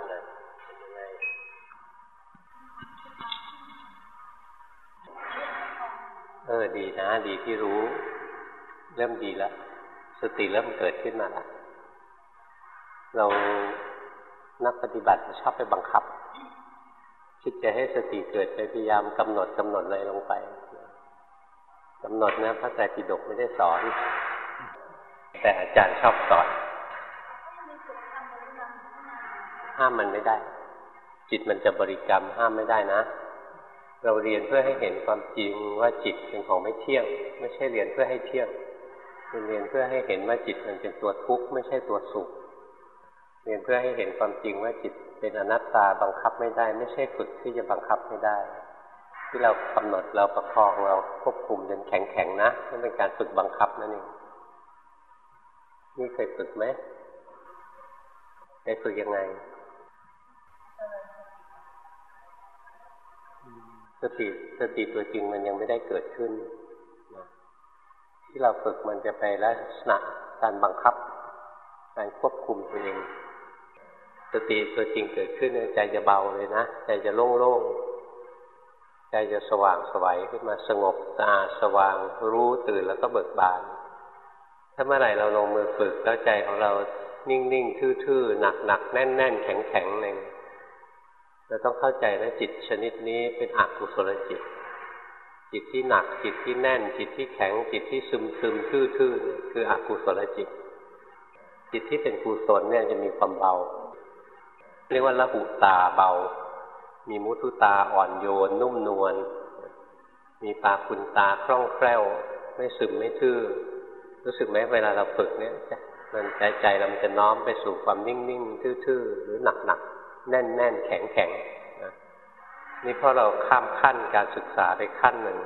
านหน่อยเป็นยังไงเออดีนะ ดีที่รู้ เริ่มดีแล้วสติเริ่มเกิดขึ้นมาแล้วเรานักปฏิบัติชอบไปบังคับ คิดจะให้สติเกิดไปพยายามกำหนดกำหนดอะไรลงไปกำหนดนะพระไตรปิฎกไม่ได้สอน แต่อาจารย์ชอบสอน ห้ามมันไม่ได้ จิตมันจะบริกรรมห้ามไม่ได้นะ เราเรียนเพื่อให้เห็นความจริงว่าจิตเป็นของไม่เที่ยง ไม่ใช่เรียนเพื่อให้เที่ยงเรียนเพื่อให้เห็นว่าจิตมันเป็นตัวทุกข์ไม่ใช่ตัวสุข เรียนเพื่อให้เห็นความจริงว่าจิตเป็นอนัตตาบังคับไม่ได้ ไม่ใช่ฝึกที่จะบังคับไม่ได้ ที่เรากำหนดเราประคองเราควบคุมจนแข็งแข็งนะนั่นเป็นการฝึกบังคับนั่นเองนี่เคยฝึกไหมเคยฝึกยังไง สติสติตัวจริงมันยังไม่ได้เกิดขึ้นที่เราฝึกมันจะไปลักษณะการบังคับ การควบคุมตัวเองสติตัวจริงเกิดขึ้นใจจะเบาเลยนะใจจะโล่งๆใจจะสว่างสวัยขึ้นมาสงบสะอาดสว่างรู้ตื่นแล้วก็เบิกบาน ถ้าเมื่อไหร่เราลงมือฝึกแล้วใจของเรานิ่งๆ ทื่อๆ หนักๆ แน่นๆ แข็งๆเลย เราต้องเข้าใจนะจิตชนิดนี้เป็นอกุศลจิต จิตที่หนักจิตที่แน่น จิตที่แข็งจิตที่ซึมซึมทื่อๆคืออกุศลจิต จิตที่เป็นกุศลเนี่ยจะมีความเบา เรียกว่าละหุตาเบา มีมุทุตาอ่อนโยน นุ่มนวลมีปาคุณตาคล่องแคล่ว ไม่ซึมไม่ทื่อ รู้สึกไหมเวลาเราฝึกเนี่ยมันใจใจเรามันจะน้อมไปสู่ความนิ่งๆทื่อๆหรือหนัก ๆแน่นๆแข็งนะนี่เพราะเราข้ามขั้นการศึกษาไปขั้นหนึ่ง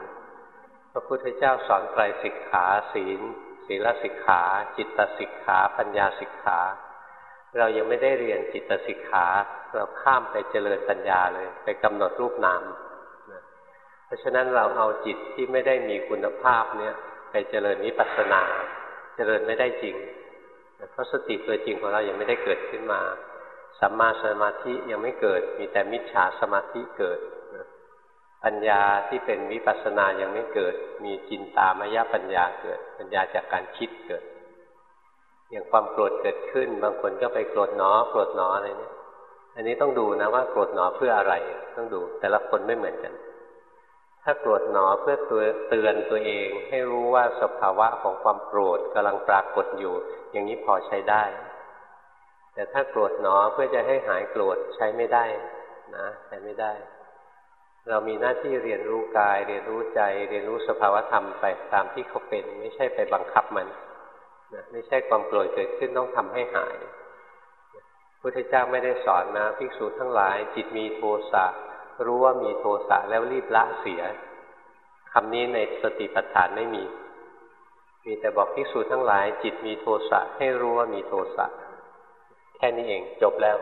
พระพุทธเจ้าสอนไตรสิกขาศีล ศีลสิกขา จิตสิกขา ปัญญาสิกขา เรายังไม่ได้เรียนจิตสิกขา เราข้ามไปเจริญปัญญาเลย ไปกำหนดรูปนามเพราะฉะนั้นเราเอาจิตที่ไม่ได้มีคุณภาพเนี้ยไปเจริญวิปัสสนา เจริญไม่ได้จริงเพราะสติตัวจริงของเรายังไม่ได้เกิดขึ้นมา สัมมาสมาธิยังไม่เกิด มีแต่มิจฉาสมาธิเกิด ปัญญาที่เป็นวิปัสสนายังไม่เกิด มีจินตามายปัญญาเกิด ปัญญาจากการคิดเกิด อย่างความโกรธเกิดขึ้น บางคนก็ไปโกรธหนอโกรธหนออะไรเนี่ยอันนี้ต้องดูนะว่าโกรธหนอเพื่ออะไร ต้องดู แต่ละคนไม่เหมือนกัน ถ้าโกรธหนอเพื่อเตือนตัวเอง ให้รู้ว่าสภาวะของความโกรธกำลังปรากฏอยู่ อย่างนี้พอใช้ได้ แต่ถ้าโกรธหนอเพื่อจะให้หายโกรธใช้ไม่ได้นะใช้ไม่ได้ เรามีหน้าที่เรียนรู้กาย เรียนรู้ใจ เรียนรู้สภาวะธรรมไปตามที่เขาเป็น ไม่ใช่ไปบังคับมันนะไม่ใช่ความโกรธเกิดขึ้นต้องทำให้หายพุทธเจ้าไม่ได้สอนนะภิกษุทั้งหลาย จิตมีโทสะรู้ว่ามีโทสะแล้วรีบละเสียคำนี้ในสติปัฏฐานไม่มี มีแต่บอกภิกษุทั้งหลาย จิตมีโทสะให้รู้ว่ามีโทสะ แค่นี้เองจบแล้ว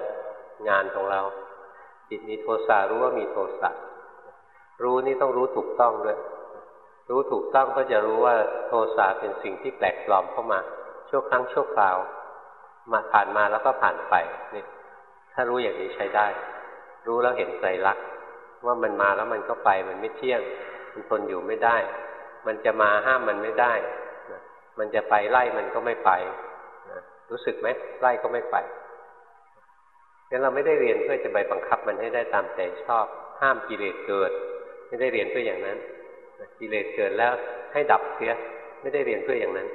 งานของเรา จิตมีโทสะรู้ว่ามีโทสะรู้นี่ต้องรู้ถูกต้องด้วยรู้ถูกต้องก็จะรู้ว่าโทสะเป็นสิ่งที่แปลกปลอมเข้ามา ชั่วครั้งชั่วคราว มาผ่านมาแล้วก็ผ่านไปนี่ถ้ารู้อย่างนี้ใช้ได้ รู้แล้วเห็นไตรลักษณ์ว่ามันมาแล้วมันก็ไปมันไม่เที่ยง มันทนอยู่ไม่ได้ มันจะมาห้ามมันไม่ได้ มันจะไปไล่มันก็ไม่ไป รู้สึกไหมไล่ก็ไม่ไป งั้นเราไม่ได้เรียนเพื่อจะไปบังคับมันให้ได้ตามใจชอบ ห้ามกิเลสเกิด ไม่ได้เรียนเพื่ออย่างนั้นกิเลสเกิดแล้วให้ดับเสียไม่ได้เรียนเพื่ออย่างนั้น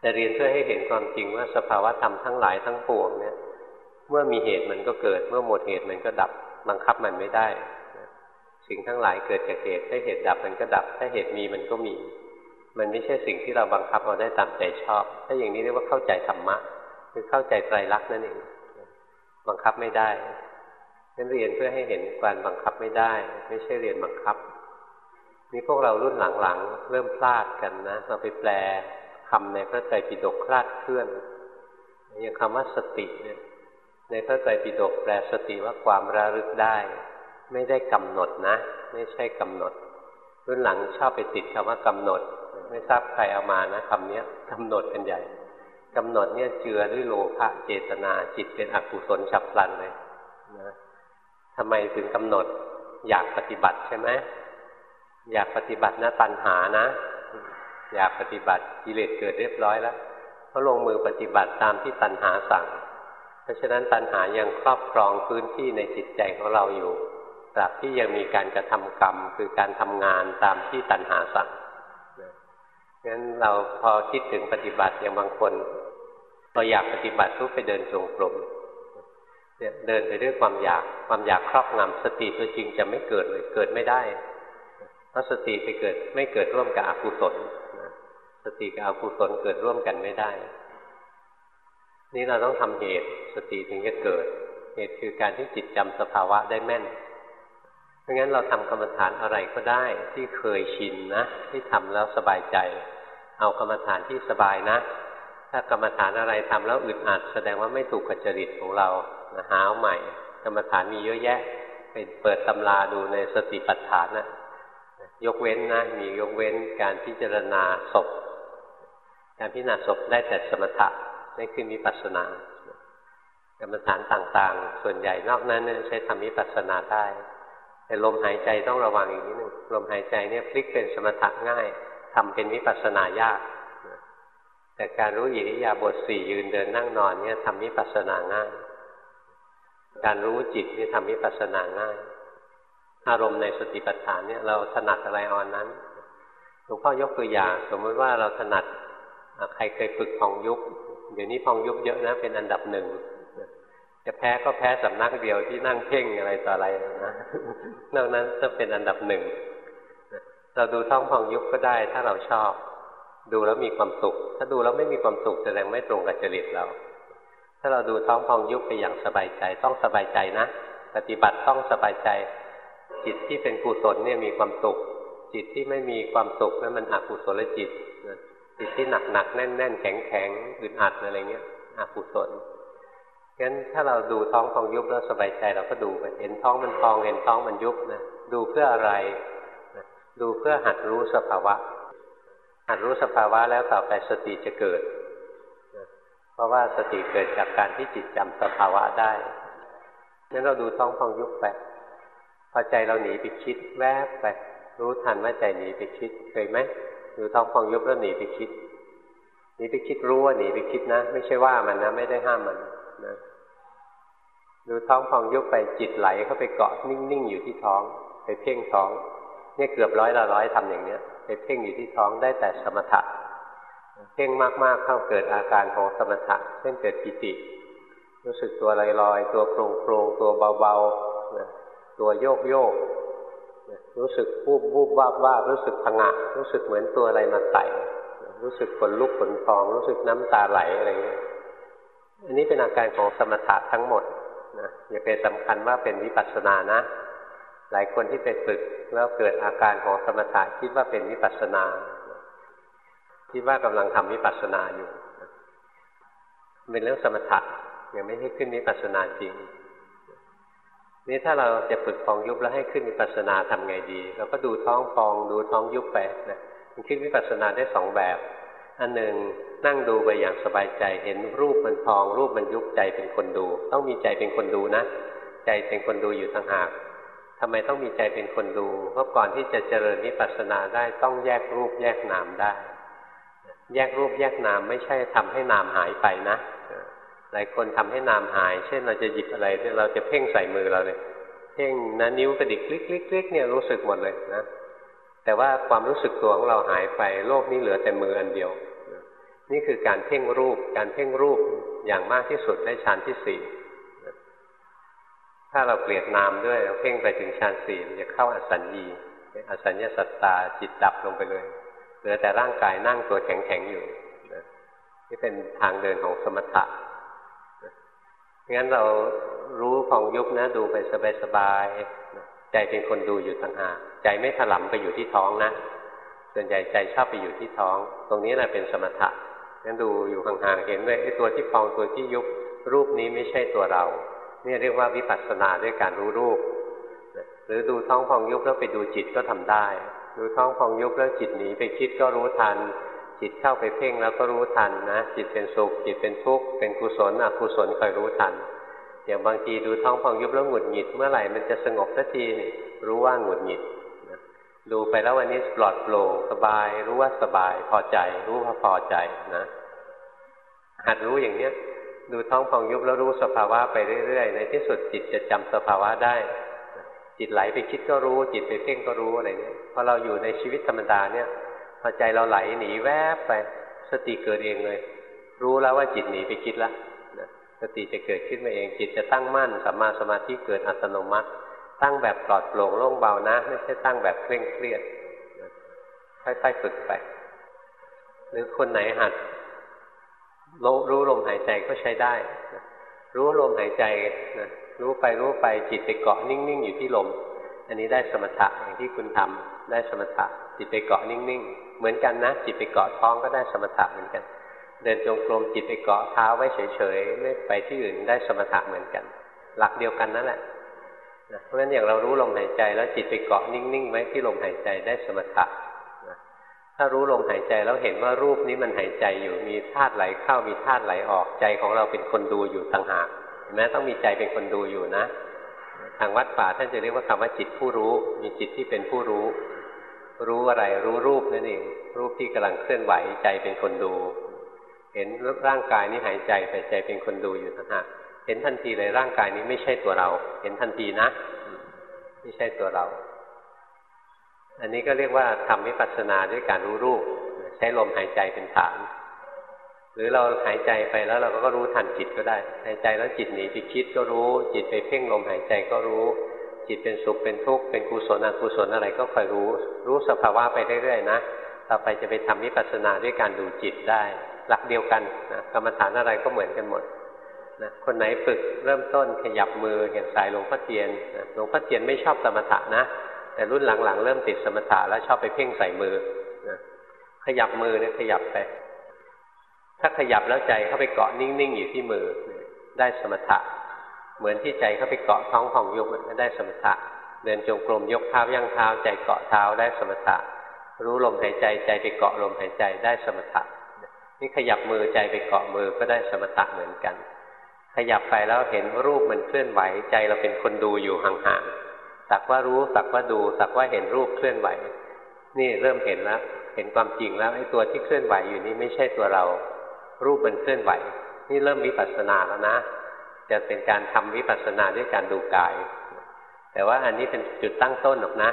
แต่เรียนเพื่อให้เห็นความจริงว่าสภาวะธรรมทั้งหลายทั้งปวงเนี่ยเมื่อมีเหตุมันก็เกิด เมื่อหมดเหตุมันก็ดับบังคับมันไม่ได้สิ่งทั้งหลายเกิดจากเหตุถ้าเหตุดับมันก็ดับ ถ้าเหตุมีมันก็มี มันไม่ใช่สิ่งที่เราบังคับเราได้ตามใจชอบ ถ้าอย่างนี้เรียกว่าเข้าใจธรรมะ คือเข้าใจไตรลักษณ์นั่นเอง บังคับไม่ได้นั้นเรียนเพื่อให้เห็นการบังคับไม่ได้ ไม่ใช่เรียนบังคับ นี่พวกเรารุ่นหลังๆเริ่มพลาดกันนะ เราไปแปลคำในพระไตรปิฎกคลาดเคลื่อน อย่างคำว่าสติเนี่ย ในพระไตรปิฎกแปลสติว่าความระลึกได้ ไม่ได้กำหนดนะ ไม่ใช่กำหนด รุ่นหลังชอบไปติดคำว่ากำหนด ไม่ทราบใครเอามานะคำนี้กำหนดกันใหญ่ กำหนดเนี่ยเจือด้วยโลภะเจตนาจิตเป็นอกุศลฉับพลันเลยนะทำไมถึงกำหนดอยากปฏิบัติใช่ไหมอยากปฏิบัตินะตัณหานะ อยากปฏิบัติกิเลสเกิดเรียบร้อยแล้วเขาลงมือปฏิบัติตามที่ตัณหาสั่ง เพราะฉะนั้นตัณหายังครอบครองพื้นที่ในจิตใจของเราอยู่ตราบที่ยังมีการกระทำกรรม คือการทำงานตามที่ตัณหาสั่งงั้นเราพอคิดถึงปฏิบัติอย่างบางคน พออยากปฏิบัติทุกไปเดินจงกรมเนี่ยเดินไปด้วยความอยาก ความอยากครอบงำสติตัวจริงจะไม่เกิดเลย เกิดไม่ได้เพราะสติไปเกิดไม่เกิดร่วมกับอกุศลสติกับอกุศลเกิดร่วมกันไม่ได้ นี่เราต้องทำเหตุ สติถึงจะเกิด เหตุคือการที่จิตจำสภาวะได้แม่นเพราะงั้นเราทำกรรมฐานอะไรก็ได้ ที่เคยชินนะ ที่ทำแล้วสบายใจ เอากรรมฐานที่สบายนะ ถ้ากรรมฐานอะไรทำแล้วอึดอัด แสดงว่าไม่ถูกกัจริตของเราหาใหม่ กรรมฐานมีเยอะแยะไปเปิดตำราดูในสติปัฏฐานนะยกเว้นนะ มียกเว้นการพิจารณาศพ การพิจารณาศพได้แต่สมถะไม่ขึ้นมีปัสนากรรมฐานต่างๆ ส่วนใหญ่นอกนั้นใช้ทำมิปัสนาได้ แต่ลมหายใจต้องระวังอีกนิดหนึ่งลมหายใจเนี่ยพลิกเป็นสมถะง่ายทำเป็นวิปัสสนายาก แต่การรู้อิริยาบถสี่ยืนเดินนั่งนอนเนี่ยทำวิปัสสนาง่าย การรู้จิตนี่ทำวิปัสสนาง่าย อารมณ์ในสติปัฏฐานเนี่ยเราถนัดอะไรอ่อนนั้นหลวงพ่อยกตัวอย่าง สมมติว่าเราถนัดใครเคยฝึกพองยุบเดี๋ยวนี้พองยุบเยอะนะเป็นอันดับหนึ่งจะแพ้ก็แพ้สำนักเดียวที่นั่งเพ่งอะไรต่ออะไรนะนอกนั้นจะเป็นอันดับหนึ่งเราดูท้องพองยุบก็ได้ถ้าเราชอบ ดูแล้วมีความสุข ถ้าดูแล้วไม่มีความสุขแสดงไม่ตรงกับจริตเรา ถ้าเราดูท้องพองยุบไปอย่างสบายใจ ต้องสบายใจนะ ปฏิบัติต้องสบายใจ จิตที่เป็นกุศลเนี่ยมีความสุข จิตที่ไม่มีความสุขนั่นมันอกุศลจิตจิตที่หนักหนักแน่นแน่นแข็งแข็งอึดอัดอะไรเงี้ยอกุศลงั้นถ้าเราดูท้องพองยุบแล้วสบายใจเราก็ดูไปเห็นท้องมันพองเห็นท้องมันยุบนะดูเพื่ออะไร ดูเพื่อหัดรู้สภาวะ หัดรู้สภาวะแล้วต่อไปสติจะเกิด เพราะว่าสติเกิดจากการที่จิตจำสภาวะได้งั้นเราดูท้องพองยุบไป พอใจเราหนีไปคิดแวบไป รู้ทันว่าใจหนีไปคิด เคยไหมดูท้องพองยุบแล้วหนีไปคิด หนีไปคิดรู้ว่าหนีไปคิดนะ ไม่ใช่ว่ามันนะไม่ได้ห้ามมันนะดูท้องพองยุบไปจิตไหลเข้าไปเกาะนิ่งๆอยู่ที่ท้อง ไปเพ่งท้อง เนี่ยเกือบร้อยละร้อยทำอย่างเนี้ยไปเพ่งอยู่ที่ท้องได้แต่สมถะเพ่งมากๆเข้าเกิดอาการของสมถะเช่นเกิดปิติ รู้สึกตัวลอยๆตัวโปร่งโปรงตัวเบาๆตัวโยกโยกรู้สึกวูบวูบวาบวาบรู้สึกผงะรู้สึกเหมือนตัวอะไรมาไต่รู้สึกขนลุกขนพอง รู้สึกน้ำตาไหลอะไรเงี้ยอันนี้เป็นอาการของสมถะทั้งหมดนะอย่าไปสำคัญว่าเป็นวิปัสสนานะ หลายคนที่ไปฝึกแล้วเกิดอาการของสมถะคิดว่าเป็นวิปัสสนา คิดว่ากำลังทำวิปัสสนาอยู่ เป็นเรื่องสมถะยังไม่ให้ขึ้นวิปัสสนาจริง นี่ถ้าเราจะฝึกฟองยุบแล้วให้ขึ้นวิปัสสนาทำไงดี เราก็ดูท้องฟองดูท้องยุบไปนะมันขึ้นวิปัสสนาได้สองแบบ อันหนึ่งนั่งดูไปอย่างสบายใจเห็นรูปมันพอง รูปมันยุบใจเป็นคนดู ต้องมีใจเป็นคนดูนะ ใจเป็นคนดูอยู่ต่างหาก ทำไมต้องมีใจเป็นคนดู เพราะก่อนที่จะเจริญวิปัสสนาได้ต้องแยกรูปแยกนามได้ แยกรูปแยกนามไม่ใช่ทำให้นามหายไปนะ หลายคนทำให้นามหาย เช่นเราจะหยิบอะไรเราจะเพ่งใส่มือเราเลย เพ่งนะนิ้วกระดิกคลิกๆเนี่ยรู้สึกหมดเลยนะ แต่ว่าความรู้สึกตัวของเราหายไป โลกนี้เหลือแต่มืออันเดียว นี่คือการเพ่งรูป การเพ่งรูปอย่างมากที่สุดได้ฌานที่สี่ ถ้าเราเกลียดนามด้วยเราเพ่งไปถึงฌานสี่จะเข้าอสัญญีอสัญญาสัตตาจิตดับลงไปเลยเหลือแต่ร่างกายนั่งตัวแข็งๆอยู่นี่เป็นทางเดินของสมถะงั้นเรารู้ของยุบนะดูไปสบายๆใจเป็นคนดูอยู่ต่างหากใจไม่ถลำไปอยู่ที่ท้องนะส่วนใหญ่ใจชอบไปอยู่ที่ท้อง ตรงนี้แหละเป็นสมถะงั้นดูอยู่ห่างๆเห็นเลยไอ้ตัวที่พองตัวที่ยุบรูปนี้ไม่ใช่ตัวเรา นี่เรียกว่าวิปัสสนาด้วยการรู้รูป หรือดูท้องพองยุบแล้วไปดูจิตก็ทำได้ ดูท้องพองยุบแล้วจิตหนีไปคิดก็รู้ทัน จิตเข้าไปเพ่งแล้วก็รู้ทันนะ จิตเป็นสุข จิตเป็นทุกข์ เป็นกุศลอกุศลคอยรู้ทัน อย่างบางทีดูท้องพองยุบแล้วหงุดหงิด เมื่อไหร่มันจะสงบสักทีรู้ว่าหงุดหงิดดูไปแล้ววันนี้ปลอดโปร่งสบาย รู้ว่าสบาย พอใจ รู้ว่าพอใจนะ หัดรู้อย่างเนี้ย ดูท้องพองยุบแล้วรู้สภาวะไปเรื่อยๆ ในที่สุดจิตจะจำสภาวะได้ จิตไหลไปคิดก็รู้ จิตไปเพ่งก็รู้อะไรเนี่ยพอเราอยู่ในชีวิตธรรมดาเนี่ยพอใจเราไหลหนีแวบไปสติเกิดเองเลย รู้แล้วว่าจิตหนีไปคิดแล้วสติจะเกิดขึ้นมาเอง จิตจะตั้งมั่นสัมมาสมาธิเกิดอัตโนมัติ ตั้งแบบปลอดโปร่งโล่งเบานะ ไม่ใช่ตั้งแบบเคร่งเครียดค่อยๆฝึกไป หรือคนไหนหัด รู้ลมหายใจก็ใช้ได้รู้ลมหายใจนะรู้ไปรู้ไปจิตไปเกาะนิ่งๆอยู่ที่ลม อันนี้ได้สมถะอย่างที่คุณทำได้สมถะจิตไปเกาะนิ่งๆ เหมือนกันนะจิตไปเกาะท้องก็ได้สมถะเหมือนกัน เดินจงกรมจิตไปเกาะเท้าไว้เฉยๆไม่ไปที่อื่นได้สมถะเหมือนกัน หลักเดียวกันนั่นแหละเพราะฉะนั้นอย่างเรารู้ลมหายใจ แล้วจิตไปเกาะนิ่งๆไว้ที่ลมหายใจได้สมถะ ถ้ารู้ลมหายใจแล้วเห็นว่ารูปนี้มันหายใจอยู่มีธาตุไหลเข้ามีธาตุไหลออกใจของเราเป็นคนดูอยู่ต่างหากเห็นไหมต้องมีใจเป็นคนดูอยู่นะ ทางวัดป่าท่านจะเรียกว่าคำว่าจิตผู้รู้ มีจิตที่เป็นผู้รู้ รู้อะไรรู้รูปนั่นเองรูปที่กำลังเคลื่อนไหวใจเป็นคนดู เห็นร่างกายนี้หายใจไปใจเป็นคนดูอยู่ต่างหากเห็นทันทีเลยร่างกายนี้ไม่ใช่ตัวเรา เห็นทันทีนะ ไม่ใช่ตัวเรา อันนี้ก็เรียกว่าทำวิปัสสนาด้วยการรู้รูป ใช้ลมหายใจเป็นฐาน หรือเราหายใจไปแล้วเราก็รู้ทันจิตก็ได้ หายใจแล้วจิตหนีไปคิดก็รู้ จิตไปเพ่งลมหายใจก็รู้ จิตเป็นสุขเป็นทุกข์เป็นกุศลอกุศลอะไรก็คอยรู้ รู้สภาวะไปเรื่อยๆนะต่อไปจะไปทำวิปัสสนาด้วยการดูจิตได้ หลักเดียวกันนะกรรมฐานอะไรก็เหมือนกันหมดนะคนไหนฝึกเริ่มต้นขยับมืออย่างสายหลวงพ่อเทียนหลวงพ่อเทียนไม่ชอบสมถะนะ แต่รุ่นหลังๆ เริ่มติดสมถะแล้วชอบไปเพ่งใส่มือนะขยับมือเนี่ยขยับไป ถ้าขยับแล้วใจเข้าไปเกาะนิ่งๆอยู่ที่มือ ได้สมถะ เหมือนที่ใจเข้าไปเกาะท้องของยุบได้สมถะ เดินจงกรมยกเท้าย่างเท้า ใจเกาะเท้าได้สมถะ รู้ลมหายใจใจไปเกาะลมหายใจได้สมถะนี่ขยับมือใจไปเกาะมือก็ได้สมถะเหมือนกัน ขยับไปแล้วเห็นรูปมันเคลื่อนไหวใจเราเป็นคนดูอยู่ห่างๆ สักว่ารู้สักว่าดู สักว่าเห็นรูปเคลื่อนไหว นี่เริ่มเห็นแล้วเห็นความจริงแล้วไอ้ตัวที่เคลื่อนไหวอยู่นี่ไม่ใช่ตัวเรา รูปมันเคลื่อนไหว นี่เริ่มวิปัสสนาแล้วนะ จะเป็นการทำวิปัสสนาด้วยการดูกาย แต่ว่าอันนี้เป็นจุดตั้งต้นหรอกนะ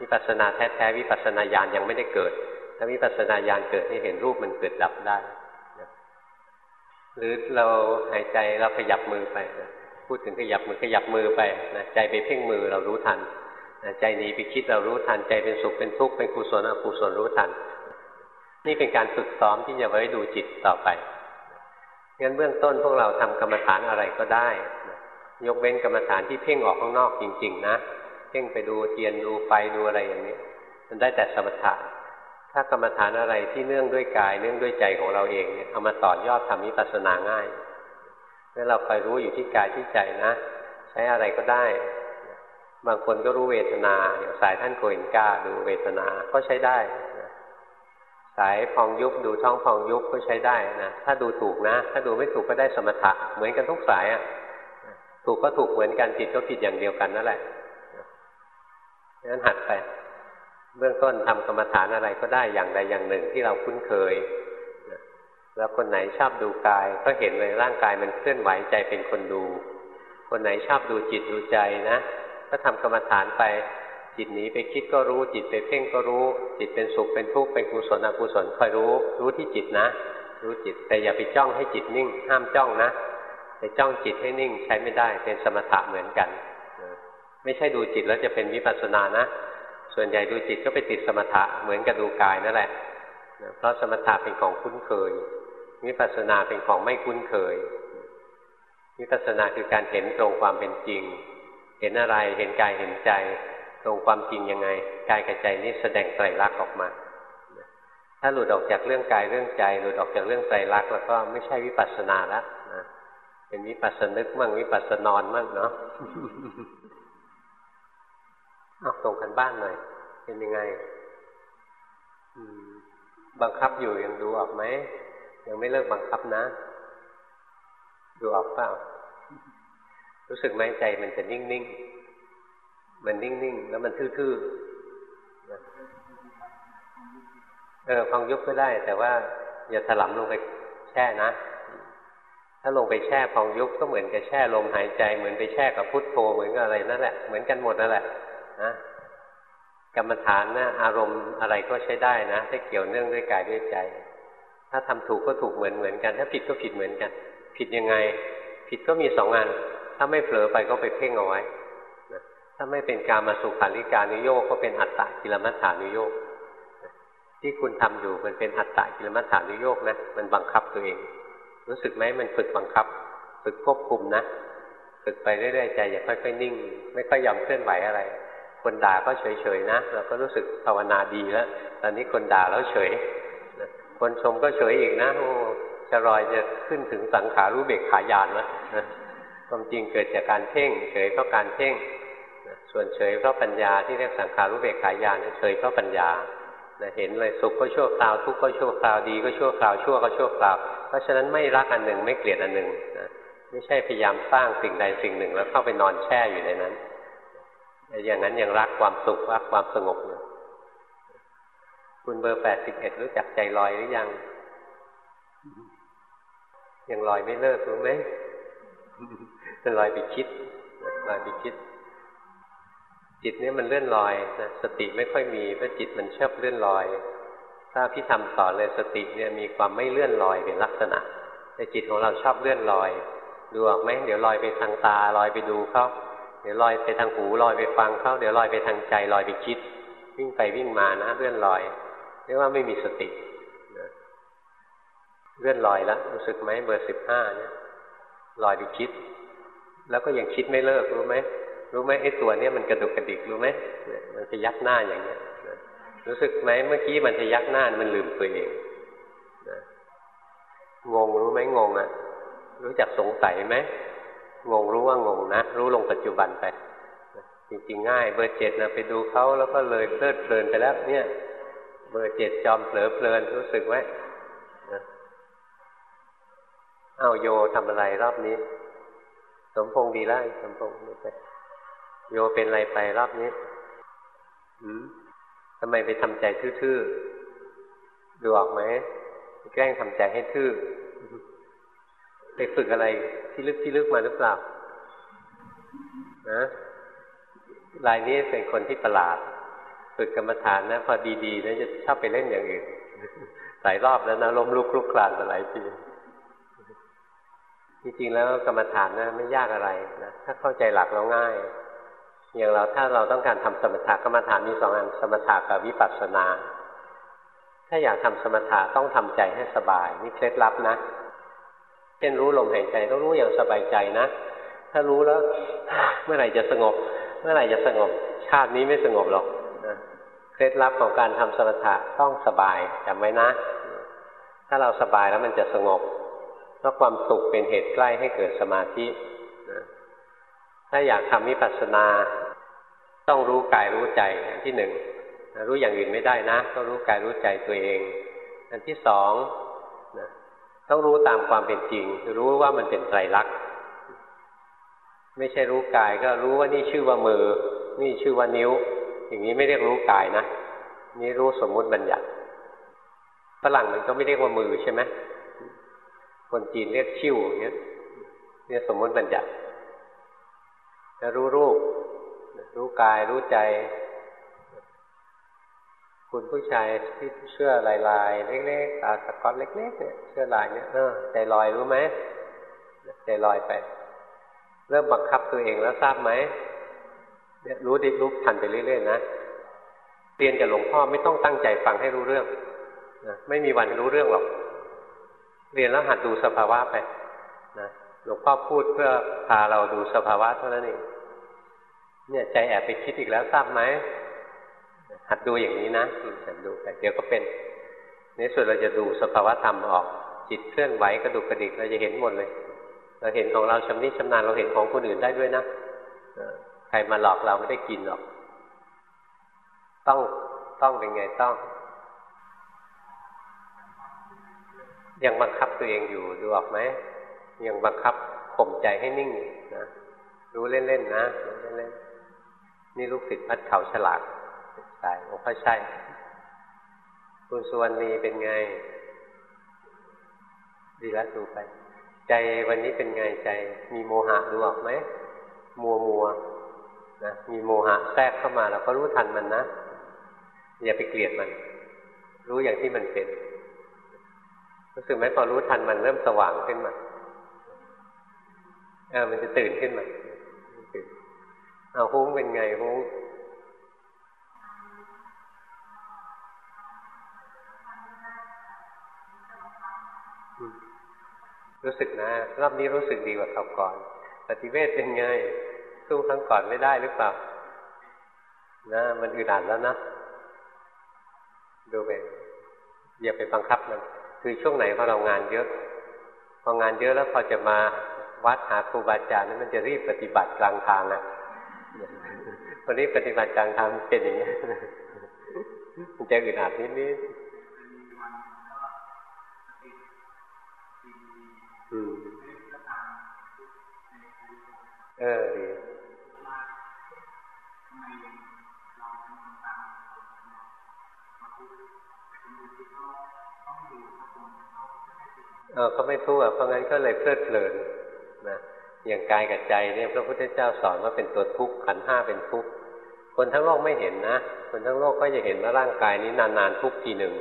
วิปัสสนาแท้ๆวิปัสสนาญาณยังไม่ได้เกิด ถ้าวิปัสสนาญาณเกิดให้เห็นรูปมันเกิดดับได้หรือเราหายใจเราขยับมือไปนะ พูดถึงขยับมือขยับมือไปนะใจไปเพ่งมือเรารู้ทันนะใจหนีไปคิดเรารู้ทัน ใจเป็นสุขเป็นทุกข์เป็นกุศลอกุศลรู้ทัน นี่เป็นการฝึกซ้อมที่จะไว้ดูจิตต่อไปงั้นเบื้องต้นพวกเราทำกรรมฐานอะไรก็ได้ ยกเว้นกรรมฐานที่เพ่งออกข้างนอกจริง ๆ นะเพ่งไปดูเทียนดูไฟดูอะไรอย่างนี้ มันได้แต่สมถะถ้ากรรมฐานอะไรที่เนื่องด้วยกาย เนื่องด้วยใจของเราเองเนี่ยเอามาต่อยอดทำวิปัสสนาง่าย งั้นเราคอยรู้อยู่ที่กายที่ใจนะ ใช้อะไรก็ได้ บางคนก็รู้เวทนา อย่างสายท่านโกอินกาดูเวทนาก็ใช้ได้สายพองยุบดูท้องพองยุบก็ใช้ได้นะถ้าดูถูกนะ ถ้าดูไม่ถูกก็ได้สมถะเหมือนกันทุกสายอะถูกก็ถูกเหมือนกันผิดก็ผิดอย่างเดียวกันนั่นแหละงั้นหัดไป เบื้องต้นทำกรรมฐานอะไรก็ได้อย่างใดอย่างหนึ่งที่เราคุ้นเคย แล้วคนไหนชอบดูกาย ก็เห็นเลยร่างกายมันเคลื่อนไหวใจเป็นคนดู คนไหนชอบดูจิตดูใจนะก็ทำกรรมฐานไปจิตหนีไปคิดก็รู้จิตไปเพ่งก็รู้ จิตเป็นสุขเป็นทุกข์เป็นกุศลอกุศลคอยรู้ รู้ที่จิตนะ รู้จิตแต่อย่าไปจ้องให้จิตนิ่ง ห้ามจ้องนะไปจ้องจิตให้นิ่งใช้ไม่ได้เป็นสมถะเหมือนกัน ไม่ใช่ดูจิตแล้วจะเป็นวิปัสสนานะ ส่วนใหญ่ดูจิตก็ไปติดสมถะเหมือนกับดูกายนั่นแหละเพราะสมถะเป็นของคุ้นเคย วิปัสสนาเป็นของไม่คุ้นเคยวิปัสสนาคือการเห็นตรงความเป็นจริง เห็นอะไรเห็นกายเห็นใจ ตรงความจริงยังไงกายกับใจนี้แสดงไตรลักษณ์ออกมา ถ้าหลุดออกจากเรื่องกายเรื่องใจ หลุดออกจากเรื่องไตรลักษณ์แล้วก็ไม่ใช่วิปัสสนาแล้วนะเป็นวิปัสสนึกมั่งวิปัสสนอนมั่งเนาะเอาตรงกันบ้านหน่อยเป็นยังไงบังคับอยู่ยังดูออกไหม ยังไม่เลิกบังคับนะ ดูออกเปล่า รู้สึกไหมใจมันจะนิ่งๆ มันนิ่งๆ แล้วมันทื่อๆ เออพองยุบก็ได้ แต่ว่าอย่าถลำลงไปแช่นะ ถ้าลงไปแช่พองยุบก็เหมือนกับแช่ลมหายใจ เหมือนไปแช่กับพุทโธเหมือนกับอะไรนั่นแหละ เหมือนกันหมดนั่นแหละนะกรรมฐานนะอารมณ์อะไรก็ใช้ได้นะถ้าเกี่ยวเนื่องด้วยกายด้วยใจ ถ้าทำถูกก็ถูกเหมือนเหมือนกัน ถ้าผิดก็ผิดเหมือนกัน ผิดยังไง ผิดก็มีสองงาน ถ้าไม่เผลอไปก็ไปเพ่งเอาไว้ถ้าไม่เป็นการมาสุขาริการนิโยกก็เป็นอัตตะกิลมัฏฐานุโยกที่คุณทำอยู่มันเป็นอัตตะกิลมัฏฐานุโยกนะมันบังคับตัวเอง รู้สึกไหมมันฝึกบังคับ ฝึกควบคุมนะฝึกไปเรื่อยๆใจอย่าค่อยๆนิ่ง ไม่ค่อยยอมเคลื่อนไหวอะไร คนด่าก็เฉยๆนะเราก็รู้สึกภาวนาดีแล้วตอนนี้คนด่าแล้วเฉย คนชมก็เฉยอีกนะโอ้จะรอยจะขึ้นถึงสังขารู้เบกขายานแล้วความจริงเกิดจากการเพ่ง เฉยเพราะการเพ่งส่วนเฉยเพราะปัญญาที่เรียกสังขารู้เบกขายานเฉยเพราะปัญญาเห็นเลยสุขก็ชั่วคราวทุกข์ก็ชั่วคราวดีก็ชั่วคราวชั่วก็ชั่วคราว เพราะฉะนั้นไม่รักอันหนึ่งไม่เกลียดอันหนึ่งไม่ใช่พยายามสร้างสิ่งใดสิ่งหนึ่งแล้วเข้าไปนอนแช่อยู่ในนั้น อย่างนั้นยังรักความสุขรักความสงบอยู่ คุณเบอร์แปดสิบเอ็ดรู้จักใจลอยหรือยัง ยังลอยไม่เลิกรู้ไหมจะลอยไปคิดลอยไปคิด จิตนี้มันเลื่อนลอยนะสติไม่ค่อยมีเพราะจิตมันชอบเลื่อนลอย ถ้าพี่ทำสอนเลยสติเนี่ยมีความไม่เลื่อนลอยเป็นลักษณะ แต่จิตของเราชอบเลื่อนลอยดูออกไหมเดี๋ยวลอยไปทางตาลอยไปดูเขาเดี๋ยวลอยไปทางหูลอยไปฟังเขาเดี๋ยวลอยไปทางใจลอยไปคิด วิ่งไปวิ่งมานะเลื่อนลอย เรียกว่าไม่มีสติเลื่อนลอยแล้วรู้สึกไหมเบอร์สิบห้าเนี่ยลอยไปคิด แล้วก็ยังคิดไม่เลิกรู้ไหมรู้ไหมไอ้ตัวเนี้ยมันกระดุกกระดิกรู้ไหมมันจะยักหน้าอย่างเงี้ยรู้สึกไหมเมื่อกี้มันจะยักหน้ามันลืมตัวเองงงรู้ไหมงงอะ รู้จักสงสัยไหมงงรู้ว่างงนะรู้ลงปัจจุบันไปจริงๆง่าย เบอร์เจ็ดนะไปดูเขาแล้วก็เลยเพลิดเพลินไปแล้ว เนี่ย เบอร์เจ็ดจอมเผลอเพลินรู้สึกไว้เอาโยทำอะไรรอบนี้ สมพงษ์ดีแล้วสมพงษ์ไปโยเป็นอะไรไปรอบนี้หืมทำไมไปทำใจทื่อๆดูออกไหมแกล้งทำใจให้ทื่อไปฝึกอะไรที่ลึกที่ลึกมาหรือเปล่านะรายนี้เป็นคนที่ประหลาด ฝึกกรรมฐานนะพอดีๆนะจะชอบไปเล่นอย่างอื่นหลายรอบแล้วนะล้มลุกคลุกคลานมาหลายทีจริงๆแล้วกรรมฐานนะไม่ยากอะไรนะถ้าเข้าใจหลักแล้วง่าย อย่างเราถ้าเราต้องการทำสมถะกรรมฐานมีสองอันสมถะกับวิปัสสนา ถ้าอยากทำสมถะต้องทำใจให้สบายนี่เคล็ดลับนะเช่นรู้ลมหายใจต้องรู้อย่างสบายใจนะถ้ารู้แล้ว เมื่อไหร่จะสงบ เมื่อไหร่จะสงบ ชาตินี้ไม่สงบหรอก เคล็ดลับของการทำสมถะต้องสบายจำไว้นะ ถ้าเราสบายแล้วมันจะสงบเพราะความสุขเป็นเหตุใกล้ให้เกิดสมาธิถ้าอยากทำวิปัสสนา ต้องรู้กายรู้ใจอันที่หนึ่งรู้อย่างอื่นไม่ได้นะต้องรู้กายรู้ใจตัวเอง อันที่สองต้องรู้ตามความเป็นจริงรู้ว่ามันเป็นไตรลักษณ์ไม่ใช่รู้กายก็รู้ว่านี่ชื่อว่ามือ นี่ชื่อว่านิ้ว อย่างนี้ไม่เรียกรู้กายนะนี่รู้สมมุติบัญญัติฝรั่งมันก็ไม่เรียกว่ามือใช่ไหมคนจีนเรียกชิวอย่างเงี้ยเนี่ยสมมุติบัญญัติจะรู้รูป รู้กายรู้ใจ คุณผู้ชายที่เชื่อลายลายเล็กๆตาสก๊อตเล็กๆเนี่ยเชื่อลายเนี่ยเออใจลอยรู้ไหมใจลอยไป เริ่มบังคับตัวเองแล้วทราบไหม รู้ดิรู้ทันไปเรื่อยๆนะเรียนกับหลวงพ่อไม่ต้องตั้งใจฟังให้รู้เรื่องนะไม่มีวันรู้เรื่องหรอก เรียนแล้วหัดดูสภาวะไปนะหลวงพ่อพูดเพื่อพาเราดูสภาวะเท่านั้นเองเนี่ยใจแอบไปคิดอีกแล้วทราบไหมหัดดูอย่างนี้นะหัดดูไปเดี๋ยวก็เป็นในส่วนเราจะดูสภาวะธรรมออก จิตเคลื่อนไหวกระดุกกระดิกเราจะเห็นหมดเลย เราเห็นของเราชำนิชำนาญเราเห็นของคนอื่นได้ด้วยนะ ใครมาหลอกเราไม่ได้กินหรอก ต้องต้องเป็นไงต้อง ยังบังคับตัวเองอยู่ดูออกไหมยังบังคับข่มใจให้นิ่งนะรู้เล่นๆนะรู้เล่นๆนี่ลูกศิษย์พัดเขาฉลาดสายโองค์พระชัยคุณสุวรรณีเป็นไง ดีแล้วดูไป ใจวันนี้เป็นไงใจ มีโมหะดูออกไหมมัวมัว นะมีโมหะแทรกเข้ามาเราก็รู้ทันมันนะ อย่าไปเกลียดมัน รู้อย่างที่มันเป็นรู้สึกไหมพอรู้ทันมันเริ่มสว่างขึ้นมาเออมันจะตื่นขึ้นมาเอาหุ้งเป็นไงหุ้งรู้สึกนะ รอบนี้รู้สึกดีกว่าคราวก่อน ปฏิเวทเป็นไง สู้ครั้งก่อนไม่ได้หรือเปล่านะมันอึดอัดแล้วนะ ดูไปอย่าไปบังคับมัน คือช่วงไหนพอเรางานเยอะ พองานเยอะแล้วพอจะมาวัดหาครูบาอาจารย์นั้นมันจะรีบปฏิบัติกลางทางอะพอรีบปฏิบัติกลางทางเป็นอย่างนี้มันจะอึดอัดนิดนิดเออดี เออเขาไม่ทุกข์เพราะงั้นก็เลยเพลิดเพลินนะอย่างกายกับใจเนี่ยพระพุทธเจ้าสอนว่าเป็นตัวทุกข์ขันห้าเป็นทุกข์คนทั้งโลกไม่เห็นนะ คนทั้งโลกก็จะเห็นว่าร่างกายนี้นานๆทุกทีหนึ่ง